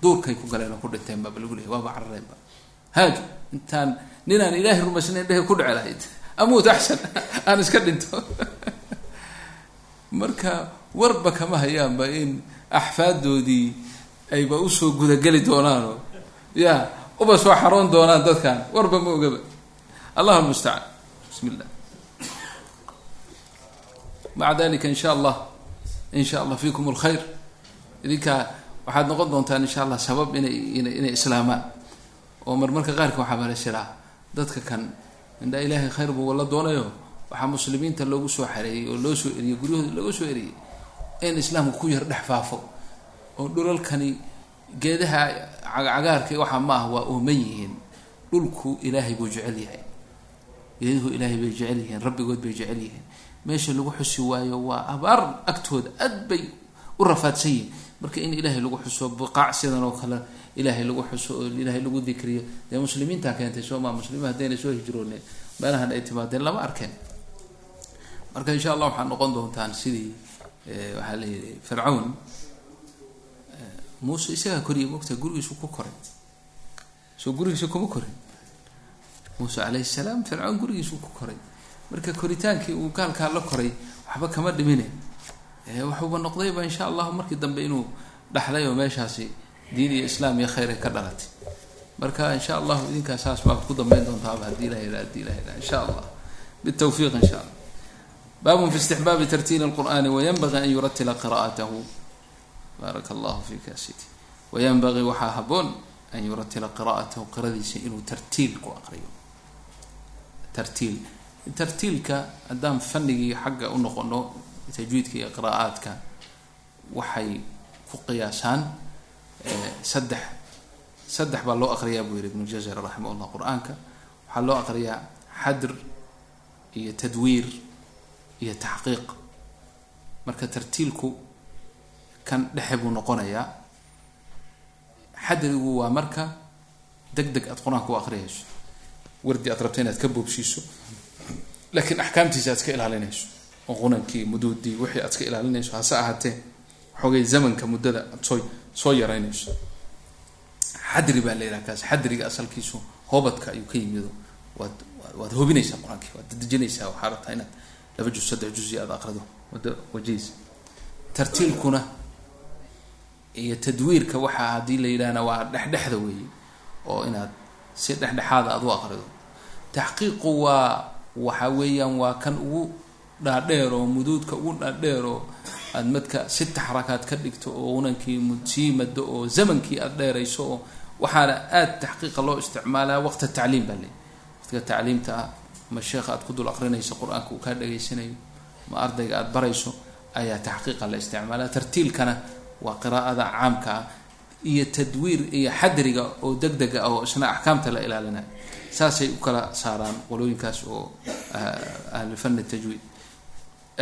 duurkay ku galeen oo ku dhinteen lagu leeyay waaba carareenba haaju intaan ninaan ilaahay rumaysnayn dhehe ku dhece lahayd amuut axsan aan iska dhinto. Marka warba kama hayaanba in axfaadoodii ayba u soo gudageli doonaanoo. Ya uba soo xaroon doonaan dadkan warba ma ogaba. Allah mustacaan. Bismi llah maca dalika in sha allah in sha allah fikum alkhayr idinkaa waxaad noqon doontaan insha allah sabab inay ina inay islaamaan oo marmarka qaarka waxaa bala jiraa dadka kan indhaa ilaahay khayr buu la doonayo waxaa muslimiinta loogu soo xareeyey oo loo soo eriyey guryahooda looga soo eriyey in islaamka ku yar dhex faafo. Oo dhulalkani geedaha cagaarka waxaa ma ah waa ooman yihiin. Dhulku ilaahay buu jecel yahay. Geeduhu ilaahay bay jecel yihiin rabbigood bay jecel yihiin. Meesha lagu xusi waayo waa abaar agtooda aad bay u rafaadsan yihiin marka in ilaahay lagu xuso buqaac sidan oo kale ilaahay lagu xuso oo ilaahay lagu dikriyo. Dee muslimiintaa keentay soo maa muslimiin haddayna soo hijrooneen. Meelahan ay timaadeen lama arkeen. Marka insha allah waxaad noqon doontaan sidii waxaa layihi fircawn muuse isagaa koriya mogta gurigiisu ku koray. Soo gurigiisa kuma korin muuse calayhi salaam fircawn gurigiisu ku koray. Marka koritaankii uu gaalkaa la koray waxba kama dhimine waxuuba noqdayba insha allahu markii dambe inuu dhaxlay oo meeshaasi diin iyo islaam iyo khayr ay ka dhalatay. Marka insha allahu idinkaa saas baa ku dambeyn doontaaba haddii ilah yidha haddii ilah yidha insha allah. Bitawfiiq insha allah. Baabun fi istixbaabi tartiili lqur'ani wayanbagii an yuratila qira'atahu baaraka allahu fika sidi wayanbagii waxaa haboon an yuratila qira'atahu qiradiisa inuu tartiil ku aqriyo. Tartiil. Tartiilka haddaan fanigii xagga u noqono tajwiidka iyo qiraa'aadka waxay ku qiyaasaan saddex saddex baa loo aqriyaa buu yihi ibnu jazar raximah llah qur'aanka. Waxaa loo aqriyaa xadr iyo tadwiir iyo taxqiiq. Marka tartiilku kan dhexe buu noqonayaa. Xadrigu waa marka deg deg aad qur'aanka u aqriyayso. Wardi aad rabta inaad ka boobsiiso laakiin axkaamtiisa aad iska ilaalinayso qunankii muduudii wixii aad iska ilaalinayso hase ahaatee xoogay zamanka muddada aad soo soo yaraynayso. Xadri baa la kaas xadriga asalkiisu hoobadka ayuu ka yimido waad waad hobinaysaa qur'aankii waad dadejinaysaa waxaa rabtaa inaad laba juz saddex juzi aad aqrido muddo wajihiisa tartiilkuna iyo tadwiirka waxaa haddii la yidhahna waa dhexdhexda weeye oo inaad si dhexdhexaada aad u aqrido. Taxqiiqu waa waxa weeyaan waa kan ugu dhaadheer oo muduudka ugu dhaadheer oo aad madka sita xarakaad ka dhigto oo unankii sii mado oo zamankii aada dheerayso oo waxaana aada taxqiiqa loo isticmaalaa waqta tacliim baa leey waqtiga tacliimta ah ma sheekha aad ku dul aqrinayso qur'aanka uu kaa dhageysanayo ma ardayga aada barayso ayaa taxqiiqa la isticmaalaa. Tartiilkana waa qiraa'ada caamka ah iyo tadwiir iyo xadriga oo deg dega ah oo isna axkaamta la ilaalinayo saasay u kala saaraan qolooyinkaas oo ahlufani tajwiid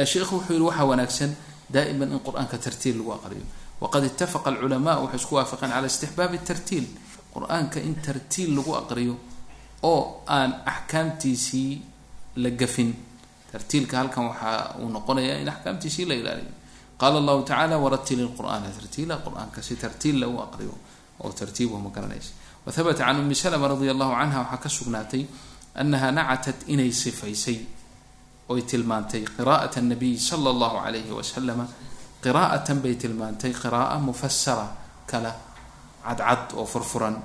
sheikhu wuxuu yihi waxaa wanaagsan daa'iman in qur'aanka tartiil lagu aqriyo. Waqad itafaqa alculamaa waxay isku waafaqeen cala istixbaabi tartiil qur'aanka in tartiil lagu aqriyo oo aan axkaamtiisii la gafin. Tartiilka halkan waxaa uu noqonayaa in axkaamtiisii la ilaaliyo. Qaala allahu tacala waratili lqur'aana tartiila. Qur'aanka si tartiil lagu aqriyo oo tartiibuhu ma garanaysa wahabata can umi salma radia allahu canha waxaa ka sugnaatay anaha nacatat inay sifaysay oy tilmaantay qiraa'at nabiy sala allahu alayhi wasalama qiraa'atan bay tilmaantay qira'a mufasara kala cadcad oo furfuran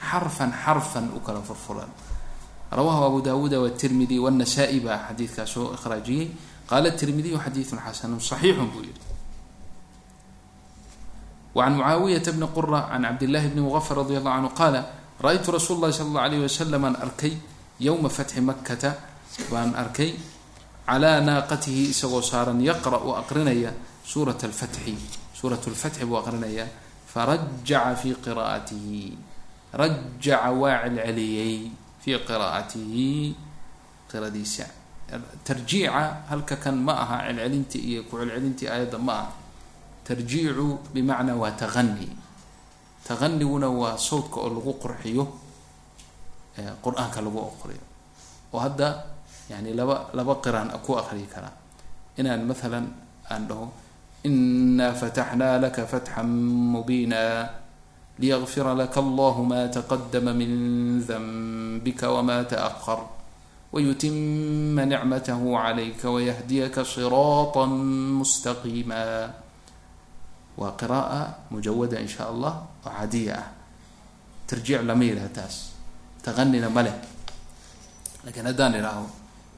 xarfan xarfan u kala furfuran. Rawahu abu dawuuda wtirmidi wnasaa-i baa xadiidkaa soo ikhraajiyey qaala tirmidiyu xadiidun xasanu صaxiixun buu yihi wacan mucaawiyata bni qura can cabdillahi bni mugafar radi allahu canhu qaala ra-ytu rasuul llahi sala allahu alayh wasalam aan arkay yowma fatxi makkata. Baan arkay calaa naaqatihi isagoo saaran yaqra-u aqrinaya suurat alfatxi suurat lfatxi buu aqrinaya farajaca fi qiraa'atihi rajaca waa celceliyey fi qiraa'atihi qiradiisa tarjiica halka kan ma aha celcelintii iyo ku celcelintii aayadda ma aha tarjiicu bimacnaa waa taqani taqaniguna waa sawdka oo lagu qurxiyo qur'aanka lagu aqriyo oo hadda yani laba laba qiraan ku aqriyi karaa inaan maalan aan dhaho ina fataxnaa laka fatxan mubiina liyafira laka allahu ma taqadama min danbika wma taahar wayutima nicmathu calayka wayahdiyaka siraata mustaqiima. Waa qira'a mujawada in sha allah oo cadiya ah. Tarjiic lama yidhaha taas taqanina ma leh. Lakiin haddaan idhaaho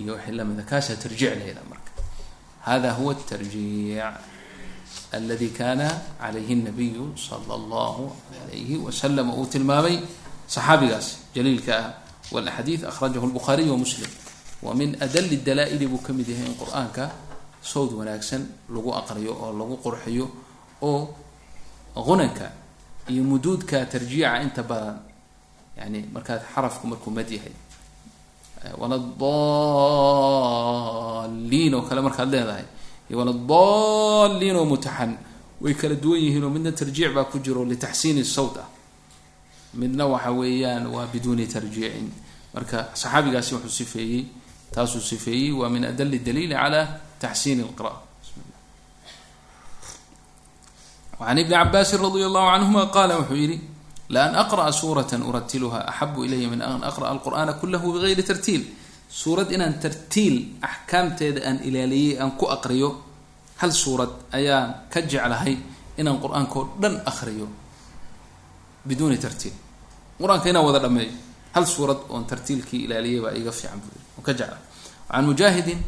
يوحي لما ذكاسة ترجع لي مرك هذا هو الترجيع الذي كان عليه النبي صلى الله عليه وسلم uu tilmaamay صaxaabigaas jaliilka ah wاlأxadiiث أخrajahu الbخariي ومسلم وmin أdل الdala'ل buu ka mid yahay in qur'aanka sawd wanaagsan lagu aqriyo oo lagu qurxiyo oo qunanka iyo muduudka tarjiica inta badan yani markaad xarafku markuu mad yahay waladaliin oo kale markaad leedahay. Iyo waladaliin oo mutaxan. Way kala duwan yihiin oo midna tarjiic baa ku jiro litaxsiini sawt ah. Midna waxa weeyaan waa biduuni tarjiicin. Marka saxaabigaasi wuxuu sifeeyey taasuu sifeeyey waa min adali daliili cala taxsiini lqira'a an ibni cabaasin radia allahu canhuma qaala wuxuu laan aqra'a suurata uratiluha axabu ilaya min an aqra'a alqur'ana kulahu bigayri tartiil suurad inaan tartiil axkaamteeda aan ilaaliyey aan ku aqriyo hal suurad ayaan ka jeclahay inaan qur'aanka oo dhan aqriyo biduuni tartiil qur'aanka inaan wada dhameeyo hal suurad oon tartiilkii ilaaliyay baa iga fiican buu oo ka jecla can mujaahidin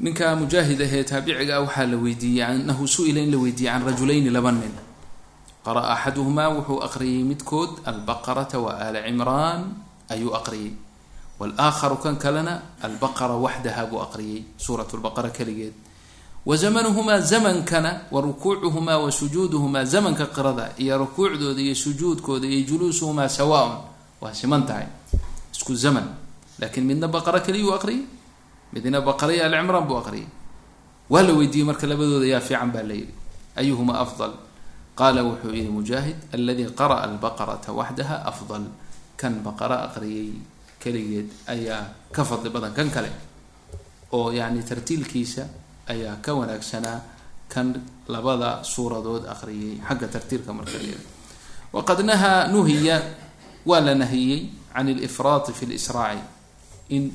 ninka mujaahid ahee taabiciga ah waxaa la weydiiyey anahu su'ila in la weydiiyey can rajulayni laba nin qara'a axaduhumaa wuxuu aqriyey midkood albaqarata wa aala cimraan ayuu aqriyey. Walaakharu kan kalena albaqara waxdaha buu aqriyey suurat lbaqara keligeed. Wa zamanuhumaa zamankana wa rukuucuhumaa wa sujuuduhumaa zamanka qirada iyo rukuucdooda iyo sujuudkooda iyo juluusuhumaa sawaaun. Waa siman tahay isku zaman. Laakiin midna baqara keliyuu aqriyey midna baqara iyo alcimraan buu aqriyay waa la weydiiyey marka labadooda yaa fiican baa la yidhi. Ayuhuma afdal qaala wuxuu yihi mujaahid aladi qara'a albaqarata waxdaha afdal kan baqara aqriyay keligeed ayaa ka fadli badan kan kale oo yani tartiilkiisa ayaa ka wanaagsanaa kan labada suuradood aqriyay xagga tartiilka marka yidhi waqad nahaa nuhiya waa la nahiyey can alifraati fi lisraaci in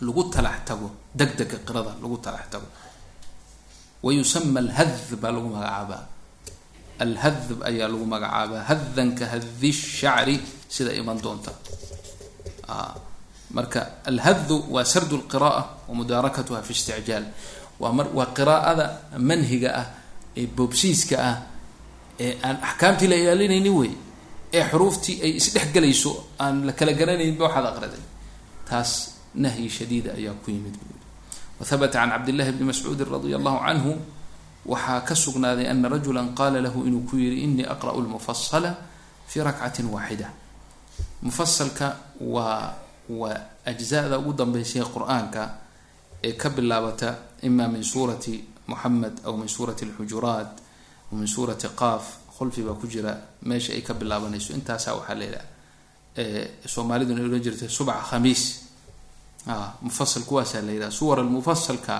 lagu talax tago degdega qirada lagu talax tago wa yusama baa lagu magacaabaa alhadb ayaa lagu magacaabaa hadan ka hadi shacri sida iman doonta marka alhadu waa sardu lqira'a wa mudaarakatuha fi isticjaal waa qiraa'ada manhiga ah ee boobsiiska ah ee aan axkaamtii la ilaalinaynin wey ee xuruuftii ay isdhexgelayso aan la kala garanayninba waxaad aqriday taas nahyi shadiida ayaa ku yimid yihi wahabata can cabdillahi bni mascuudin radia allahu canhu waxaa ka sugnaaday ana rajula qaala lahu inuu ku yihi inii aqra'u lmufasala fi rakcatin waaxida. Mufasalka waa waa ajzada ugu dambeysay qur'aanka ee ka bilaabata ima min suurati muxamed aw min suurati alxujuraat aw min suurati qaaf khulfi baa ku jira meesha ay ka bilaabanayso. Intaasaa waxaa leedaha soomaaliduna ohan jirta subca khamiis. Mufasal kuwaasaa la yidhaha suwar almufasalka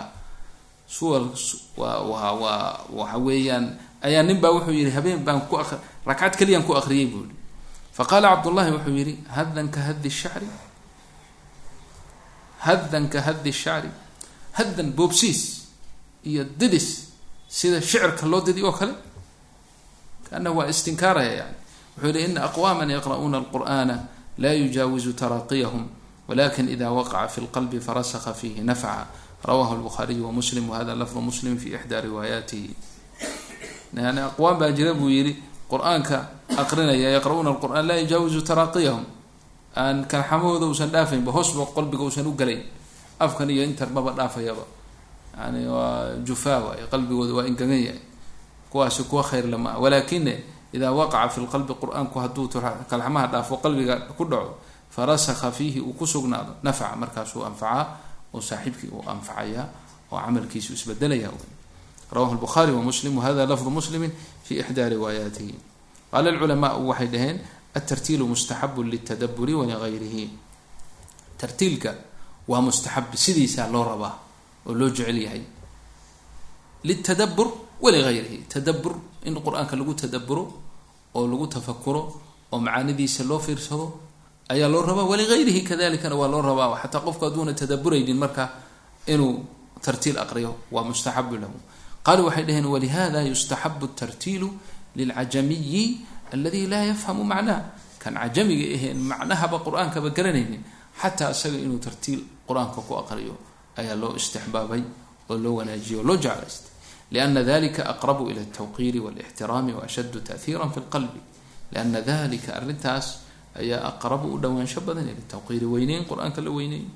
suwar waa waa waa waxa weeyaan ayaa nin baa wuxuu yihi habeen baan ku rakcad keliyaan ku akriyay buu yihi faqaala cabdullahi wuxuu yihi hadan ka hadi shacri hadan ka hadi shacri hadan boobsiis iyo didis sida shicirka loo didi oo kale kaana waa istinkaaraya yani. Wuxuu yihi ina aqwaama yaqra'uuna alqur'ana la yujaawizu taraaqiyahum wlakin ida waqaca fi lqalbi farasqa fihi nafca rawahu lbuhaariyu wamuslim wahada lafdu muslim fi ixdaa riwaayaatihi yani aqwaam baa jira buu yihi qur'aanka aqrinaya yaqra'uuna alqur'an laa yujaawizu taraaqiyahum aan kalxamahooda uusan dhaafaynba hoosba qalbiga uusan u galayn afkan iyo intar maba dhaafayaba yani waa jufaa waay qalbigooda waa ingagan yahay kuwaasi kuwa khayr lama walakine ida waqaca fi lqalbi qur'aanku hadduu kalxamaha dhaafo qalbiga ku dhaco farasakha fiihi uu ku sugnaado nafca markaasuu anfacaa oo saaxiibkii uu anfacaya oo camalkiisu isbedelaya. Rawahu lbukhaari wa muslim wahada lafdu muslimi fi ixdaa riwaayaatihi qaala lculamaau waxay dhaheen atartiilu mustaxabu litadaburi waligayrihi tartiilka waa mustaxab sidiisaa loo rabaa oo loo jecel yahay. Litadabur waligayrihi tadabur in qur'aanka lagu tadaburo oo lagu tafakuro oo macaanidiisa loo fiirsado ayaa loo rabaa waligayrihi kadalikana waa loo rabaa xataa qofku hadduuna tadaburaynin marka inuu tartiil aqriyo waa mustaxabu lahu. Qaaluu waxay dhaheen walihada yustaxabu tartiilu lilcajamiyi aladi laa yafhamu macnaha kan cajamiga aheen macnahaba qur'aankaba garanaynin xataa isaga inuu tartiil qur'aanka ku aqriyo ayaa loo istixbaabay oo loo wanaajiyo loo jeclaystay. Liana dalika aqrabu ila altawqiiri walixtiraami waashaddu tahiira fi lqalbi liana dalika arrintaas ayaa aqrabu u dhawaansho badan ila tawqiiri weyneyn qur'aanka la weyneyn.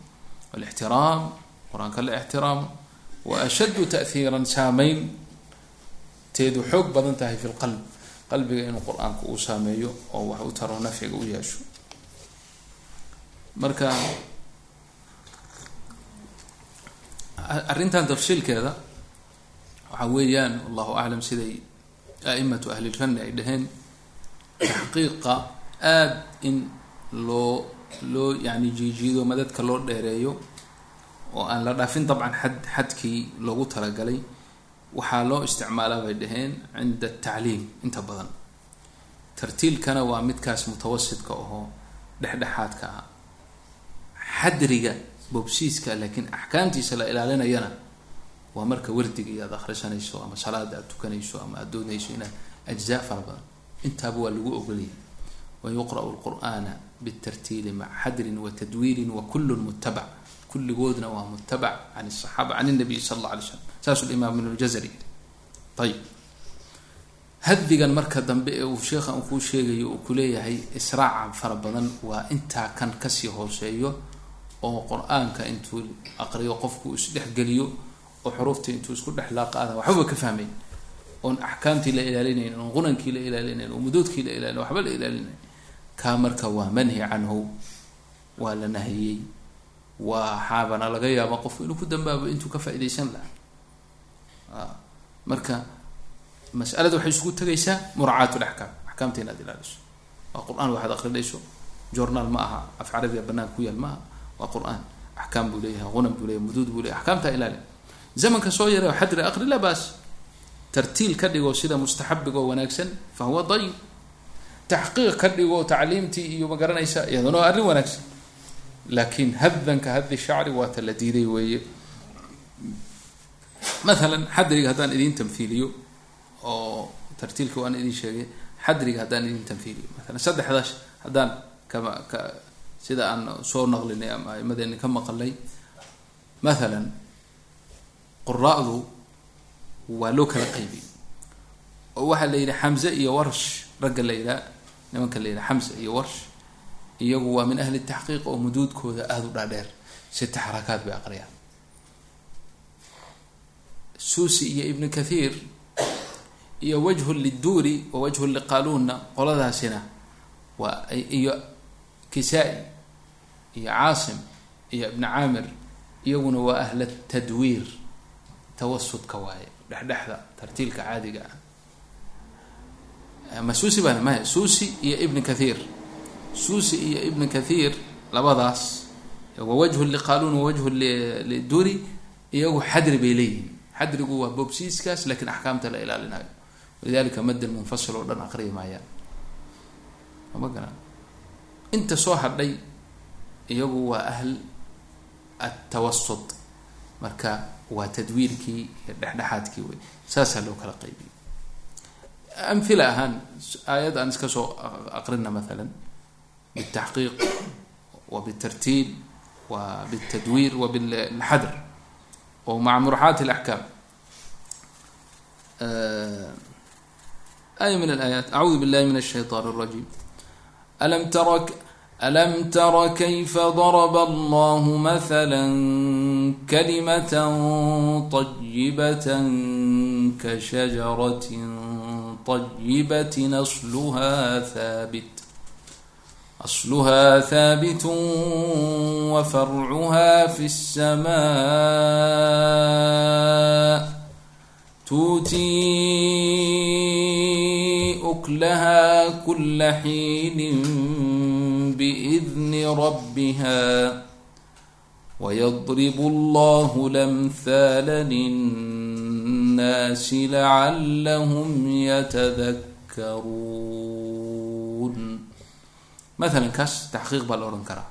Walixtiraam qur'aanka la ixtiraamo wa ashaddu ta'hiiran saameyn teedu xoog badan tahay fi lqalb qalbiga inuu qur'aanku uu saameeyo oo wax u taro nafciga u yeesho. Marka arrintan tafsiilkeeda waxa weeyaan allahu aclam siday a'imatu ahlilfanni ay dhaheen taxqiiqa aada in loo loo yani jiijiido madadka loo dheereeyo oo aan la dhaafin dabcan xad xadkii loogu talagalay waxaa loo isticmaalaa bay dhaheen cinda atacliim inta badan. Tartiilkana waa midkaas mutawasidka ahoo dhexdhexaadka ah. Xadriga bobsiiska laakiin axkaamtiisa la ilaalinayana waa marka wardiga iyo aada akhrisanayso ama salaada aada tukanayso ama aada doonayso inaad ajzaa fara badan. Intaaba waa lagu ogoliyay wa yuqra'u lqur'aana bitartiili maca xadrin wa tadwiirin wa kullun mutabac kulligoodna waa mutabac can asaxaaba can nabiy sala alla alay slam saasuu limaam ibn ljazari ayib hadigan marka dambe ee uu sheekha uu kuu sheegayo uu kuleeyahay israaca fara badan waa intaa kan ka sii hooseeyo oo qur'aanka intuu aqriyo qofku isdhexgeliyo oo xuruufta intuu isku dhex laaqaada waxbaba ka fahmayn oon axkaamtii la ilaalinayn oon qunankii la ilaalinayn oo muduudkii la ilaalin waxba la ilaalinayn kaa marka waa manhi canhu waa la nahiyey. Waxaabana laga yaaba qofku inuu ku dambaabo intuu ka faa-idaysan lahaa. Marka masalada waxay isugu tegaysaa muraacaat laxkaam axkaamta inaad ilaaliso. Waa qur'aan waxaad aqrinayso journaal ma aha. Af carabiga banaanka ku yaal ma aha. Waa qur'aan. Axkaam buu leeyahay qunan buu leeyahay muduud buu leyahy axkaamtaa ilaali zamanka soo yaray xadri aqri la tartiil ka dhigo sida mustaxabiga oo wanaagsan fa huwa dayib taxqiiq ka dhigo tacliimtii iyo ma garanaysa waa arrin wanaagsan laakiin hadanka hadi shacri waa ta la diiday weeye maalan xadriga haddaan idin tamhiiliyo oo tartiilka waan idin sheegay xadriga haddaan idin tamhiiliyo maalan saddexdaas haddaan kama ka sida aan soo naqlinay ama aimadeeni ka maqalay maalan quraa'du waa loo kala qaybiyey oo waxaa la yidhi xamze iyo warsh ragga la yidhaha nimanka la yidhaha xamza iyo warsh iyagu waa min ahli taxqiiq oo muduudkooda aada u dhaadheer. Sita xarakaad bay aqriyaan. Suusi iyo ibnu kathiir iyo wajhu liduuri wa wajhu liqaaluunna qoladaasina waa iyo kisaa-i iyo caasim iyo ibni caamir iyaguna waa ahla tadwiir. Tawasudka waaye dhexdhexda tartiilka caadiga ah ma suusi baan maya suusi iyo ibn kathiir suusi iyo ibn kathiir labadaas wa wajhu liqaaluun wa wajhu liduri iyagu xadri bay leeyihiin. Xadrigu waa bobsiiskaas laakiin axkaamta la ilaalinayo. Walidalika madan munfasil oo dhan aqriya maayaan ama garan inta soo hadhay iyagu waa ahl atawasud marka waa tadwiirkii iyo dhexdhexaadkii wey saasaa loo kala qaybiyey amhila ahaan aayad aan iska soo aqrina maala bitaxqiiq wa bitartiil wa bitadwiir wa bilxadr o maca muraxaati alaxkaam aya min alaayaat acuudu billahi min ashayطan الrajim alam tara ألم تر كيف ضرب الله مثلا كلمة طيبة كشجرة الطيبة نصلها ثابت أصلها ثابت وفرعها في السماء تؤتي أكلها كل حين بإذن ربها ويضرب الله الأمثال للناس الناس لعلهم يتذكرون مثلا kaas تxقيiq baa la ohan karaa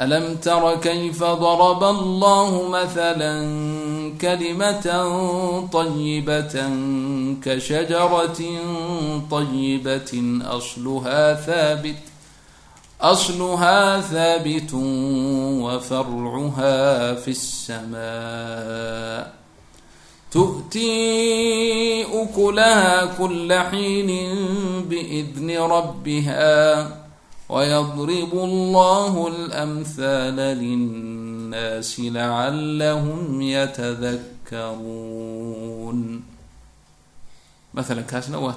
ألم تر كيف ضرب الله مثلا كلمة طيبة كشجرة طيبة أصلها ثابت أصلها ثابت وفرعها في السماء تؤتي أكلها كل حين بإذن ربها ويضرب الله الأمثال للناس لعلهم يتذكرون مثلا kaasna waa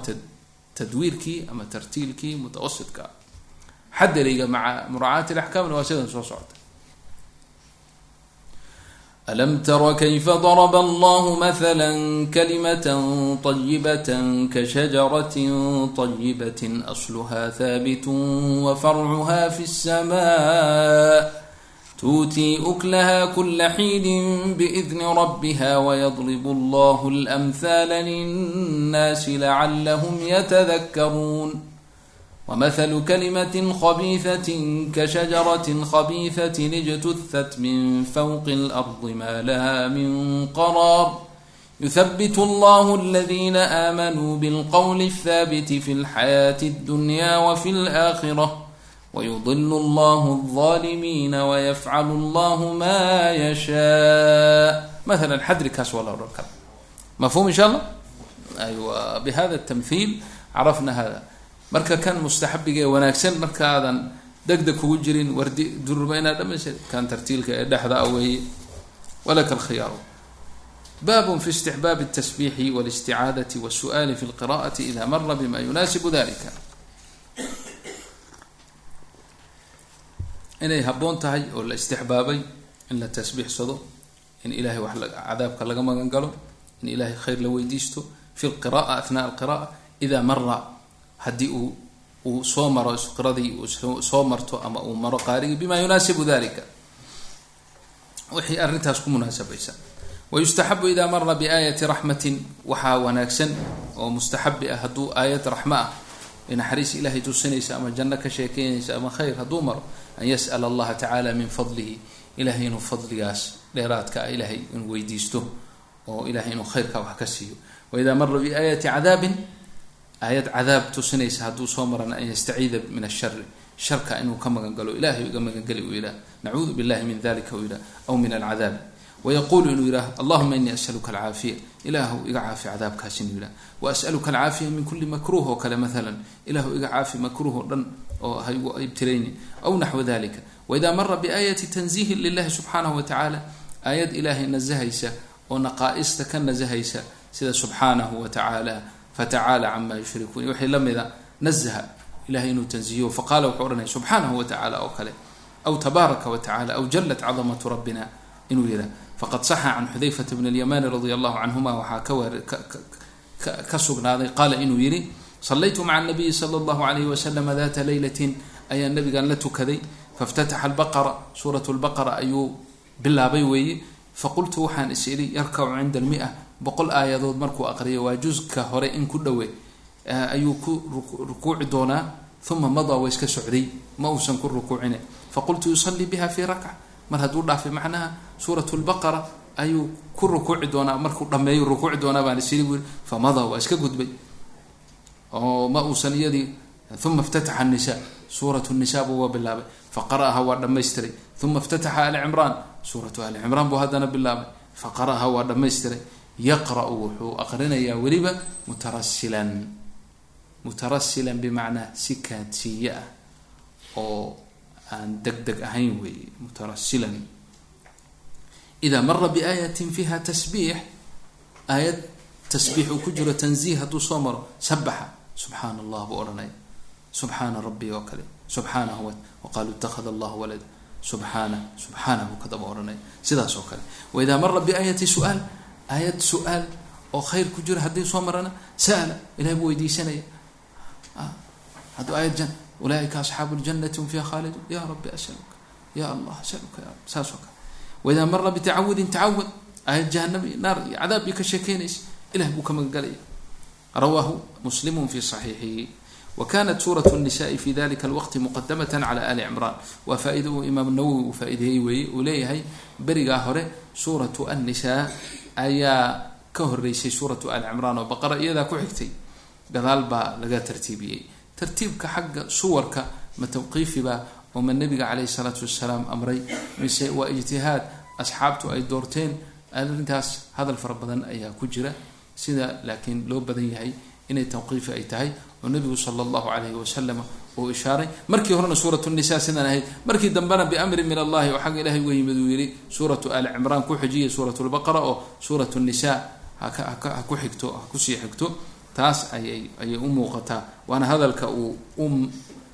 tadwiirkii ama tartiilkii mutawasidka xadariga maca muraacaati laxkaamna waa sidan soo socota alam tara kayfa daraba allahu mathalan kalimatan طayibatan kashajaratin طayibatin asluha haabitun wa farcuha fi الsama tuutii uklaha kula xiinin biidni rabbiha wayadlib allahu اlamhaala linnaasi lacalahum yatadakaruun ومثل كلمة خبيثة كشجرة خبيثة اجتثت من فوق الأرض ما لها من قرار يثبت الله الذين آمنوا بالقول الثابت في الحياة الدنيا وفي الآخرة ويضل الله الظالمين ويفعل الله ما يشاء مثلا حدركاس ولا ركب مفهوم إن شاء الله؟ أيوة بهذا التمثيل عرفنا هذا marka kan mustaxabiga ee wanaagsan markaadan degdeg kugu jirin wardi durba inaad dhamaysa kan tartiilka ee dhexda a weeye walaka alkhiyaaru babun fi istixbaabi الtasbiixi wاlisticaadati wالsu'ali fi اlqira'ati ida mara bima yunaasibu dalika inay habboon tahay oo la istixbaabay in la tasbiixsado in ilahay wax cadaabka laga magan galo in ilahay khayr la weydiisto fi lqira'a athnaa alqira'a ida mara haddii uu uu soo maro qiradii uu soo marto ama uu maro qaarigii bima yunaasibu dalika wixii arrintaas ku munaasabaysa wayustaxabu ida mara biaayati raxmatin waxaa wanaagsan oo mustaxabi ah hadduu aayad raxma ah ee naxariis ilahay tusinaysa ama janno ka sheekeynaysa ama khayr hadduu maro an yas'ala allaha tacaala min fadlihi ilahay inuu fadligaas dheeraadka ah ilahay inuu weydiisto oo ilahay inuu khayrka wax ka siiyo. Waida mara biaayati cadaabin aayad cadaab tusinaysa hadduu soo marana an yastaciida min ashari sharka inuu ka magan galo ilahay iga magangeli uu yidhah nacuudu billahi min dalika uu yidhah aw min alcadaab. Wayaqulu inuu yidhah allahuma inii as'aluka alcaafiya. Ilaahu iga caafi cadaabkaas inuu yidhah waas'aluka alcaafiya min kuli makruh oo kale maalan ilahu iga caafi makruh oo dhan oo ha igu ibtirayni aw naxwa dalika waida mara biaayati tanziihin lilahi subxaanahu wa tacaala aayad ilaahay nasahaysa oo naqaa'ista ka nasahaysa sida subxaanahu wa tacaala fatacaala cama yushrikuun waxay la mida nazaha ilahay inuu tanzihiyo faqaala wuxuu odhanaya subxaanahu wa tacala oo kale aw tabaaraka wa tacala aw jalat cadamatu rabbina inuu yidhah faqad saxa can xudayfata bn اlyamani radia allahu canhuma waxaa ka sugnaaday qaala inuu yihi salaytu maca nabiyi sala allahu alayhi waslama data leylatin ayaa nabigan la tukaday faاftataxa albaqara suurat lbaqara ayuu bilaabay weeye faqultu waxaan is idhi yarkacu cinda almia boqol aayadood markuu aqriyo waa juska hore in ku dhowe. Ayuu ku rukuuci doonaa uma madaa waa iska socday ma uusan ku rukuucine. Faqultu yusalii biha fi rakca mar hadduu dhaafay macnaha suurat lbaqara ayuu ku rukuuci doonaa markuu dhameeyo rukuuci doonaa baan isiri bu famadaa waa iska gudbay. Oo ma uusan iyadii uma iftataxa nisa suurat nisa buu waa bilaabay. Faqara'aha waa dhamaystiray uma iftataxa ali cimraan suuratu ali cimraan buu haddana bilaabay. Faqara'aha waa dhamaystiray yaqra-u wuxuu aqrinayaa weliba mutarasilan mutarasilan bimacnaa si kaadsiiye ah oo aan deg deg ahayn weeye mutarasilan. Ida mara biaayatin fiiha tasbiix aayad tasbiix uu ku jiro tanziih hadduu soo maro sabaxa subxaana allah buu odhanaya subxaana rabbi oo kale. Subxaanahu waqaaluu ittakhada allahu walada. Subxaana subxaanahu kadaba odhanaya sidaas oo kale. Waida mara biaayati su'aal aayad su-aal oo khayr ku jiro haddii soo marana sa'ala ilahay buu weydiisanaya hadduu aayad jan ulaaika asxaabu ljanati hum fiiha khaalidun ya rabbi asaluka ya allah asaluka ya rabbi saas oo kale waidaa mara bitacawudin tacawud aayad jahanam iyo naar iyo cadaab bay ka sheekeynaysa ilah buu ka magangalaya rawaahu muslimu fi saxiixihi wa kanat suurat الnisaءi fi dalika alwaqti muqadamat cala ali cimraan waa faa-ida uu imaam nawowi uu faa-ideeyey weeye uu leeyahay berigaa hore suuratu annisaa ayaa ka horeysay suuratu ali cimraan oo baqara iyadaa ku xigtay. Gadaal baa laga tartiibiyey. Tartiibka xagga suwarka ma tawqiifiba oo ma nabiga caleyhi salaatu wasalaam amray mise waa ijtihaad asxaabtu ay doorteen arrintaas hadal fara badan ayaa ku jira. Sida laakiin loo badan yahay inay tawqiifi ay tahay oo nabigu sala allahu calayhi wasalam uu ishaaray. Markii horena suurat nisa sidaan ahayd markii dambena biamrin min allahi oo xagga ilahay uga yimid uu yihi suuratu ali cimraan ku xijiyay suurat lbaqara oo suurat nisa haka haka ha ku xigto ha xigto taas ayay ayay u muuqataa. Waana hadalka uu u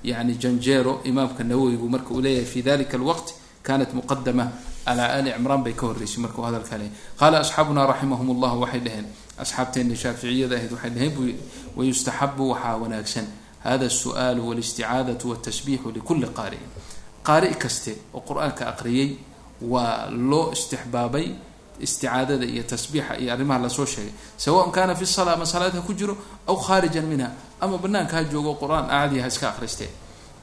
yani janjeero imaamka nawowigu marka uu leeyahay fi dalika alwaqt kanat muqadama alaa ali cimraan bay ka horreysay markuu hadalka leeyahy qaala asxaabuna raximahum llah waxay dhaheen asxaabteena shaaficiyada ahayd waxay dhaheen buu yii wayustaxabu waxaa wanaagsan hada الsu'aalu wاlisticaadaةu wالtasbixu likuli qaari'in qaari kaste oo qur-aanka aqriyay waa loo istixbaabay isticaadada iyo tasbiixa iyo arrimaha lasoo sheegay sawaءn kana fi salaa ama salaad ha ku jiro aw khaarija minha ama banaanka ha joogo qur-aan aacadii ha iska akhristee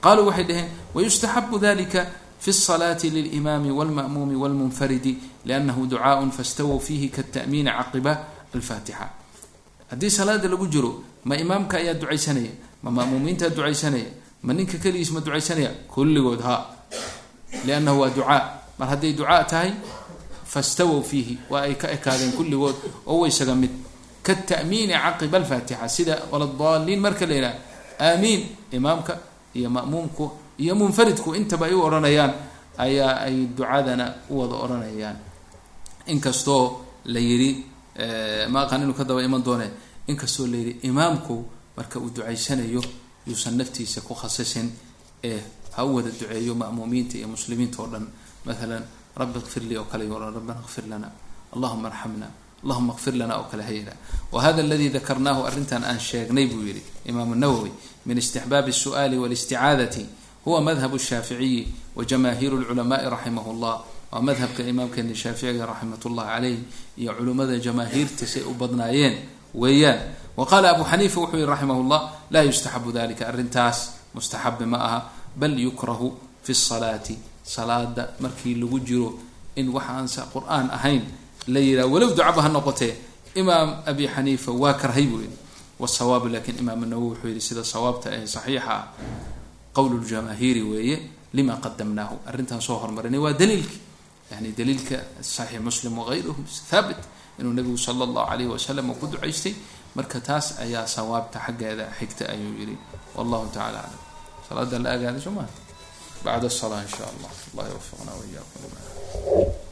qaluu waxay dhaheen wayustaxabu dalika fi الصلاة للإmam والmأmuم والmنfrd لأnah ducاء faاstawوا fihi kaالتأmiin caqiba الfatixa haddii salaada lagu jiro ma imaamka ayaa ducaysanaya ma ma'muumiintaa ducaysanaya. Ma ninka keligiis ma ducaysanaya? Kulligood ha. Liannahu waa ducaa. Mar hadday ducaa tahay fastawow fiihi. Waa ay ka ekaadeen kulligood oo waysaga mid kata'miini caqiba alfaatixa. Sida waladaliin marka la yidhaha aamiin. Imaamka iyo ma'muumku iyo munfaridku intaba ay u odhanayaan ayaa ay ducadana u wada odhanayaan. Inkastoo la yidhi ma aqaan inuu ka daba iman doone inkastoo la yidhi imaamku marka uu ducaysanayo yuusan naftiisa ku khasasin ee ha u wada duceeyo ma'muumiinta iyo muslimiinta oo dhan maalan rabbi kfir lii oo kale yohan rabbana kfir lana allahuma arxamna allahuma kfir lana oo kale ha yidhaha wa hada aladi dakarnaahu arrintan aan sheegnay buu yihi imaamu nawowi min istixbaabi الsu'ali wاlisticaadati huwa madhab الshaaficiyi wa jamaahiiru اlculamaءi raximah اllah waa madhabka imaamkeeni shaaficiga raxmat ullahi caleyh iyo culimmada jamaahiirta say u badnaayeen weeyaan wa qaala abu xaniifa wuxuu yihi raximah llah laa yustaxabu dalika arrintaas mustaxabi ma aha bal yukrahu fi salaati salaada markii lagu jiro in waxaansa qur'aan ahayn la yidhaha walow ducaba ha noqotee imaam abi xaniifa waa karhay buu yihi wasawaabu laakiin imaam nawowi wuxuu yihi sida sawaabta ee saxiixa ah qowl ljamaahiiri weeye lima qadamnaahu arrintaan soo hormarinay waa daliilki yani daliilka saxiix muslim wagayruhu thaabit inuu nabigu sala allahu alayh wasalam uu ku ducaystay marka taas ayaa sawaabta xaggeeda xigta ayuu yidhi. Wallahu tacala aclam salaada la agaadisho maaha bacd asala in sha allah. Allah ywafiqna wiyaakum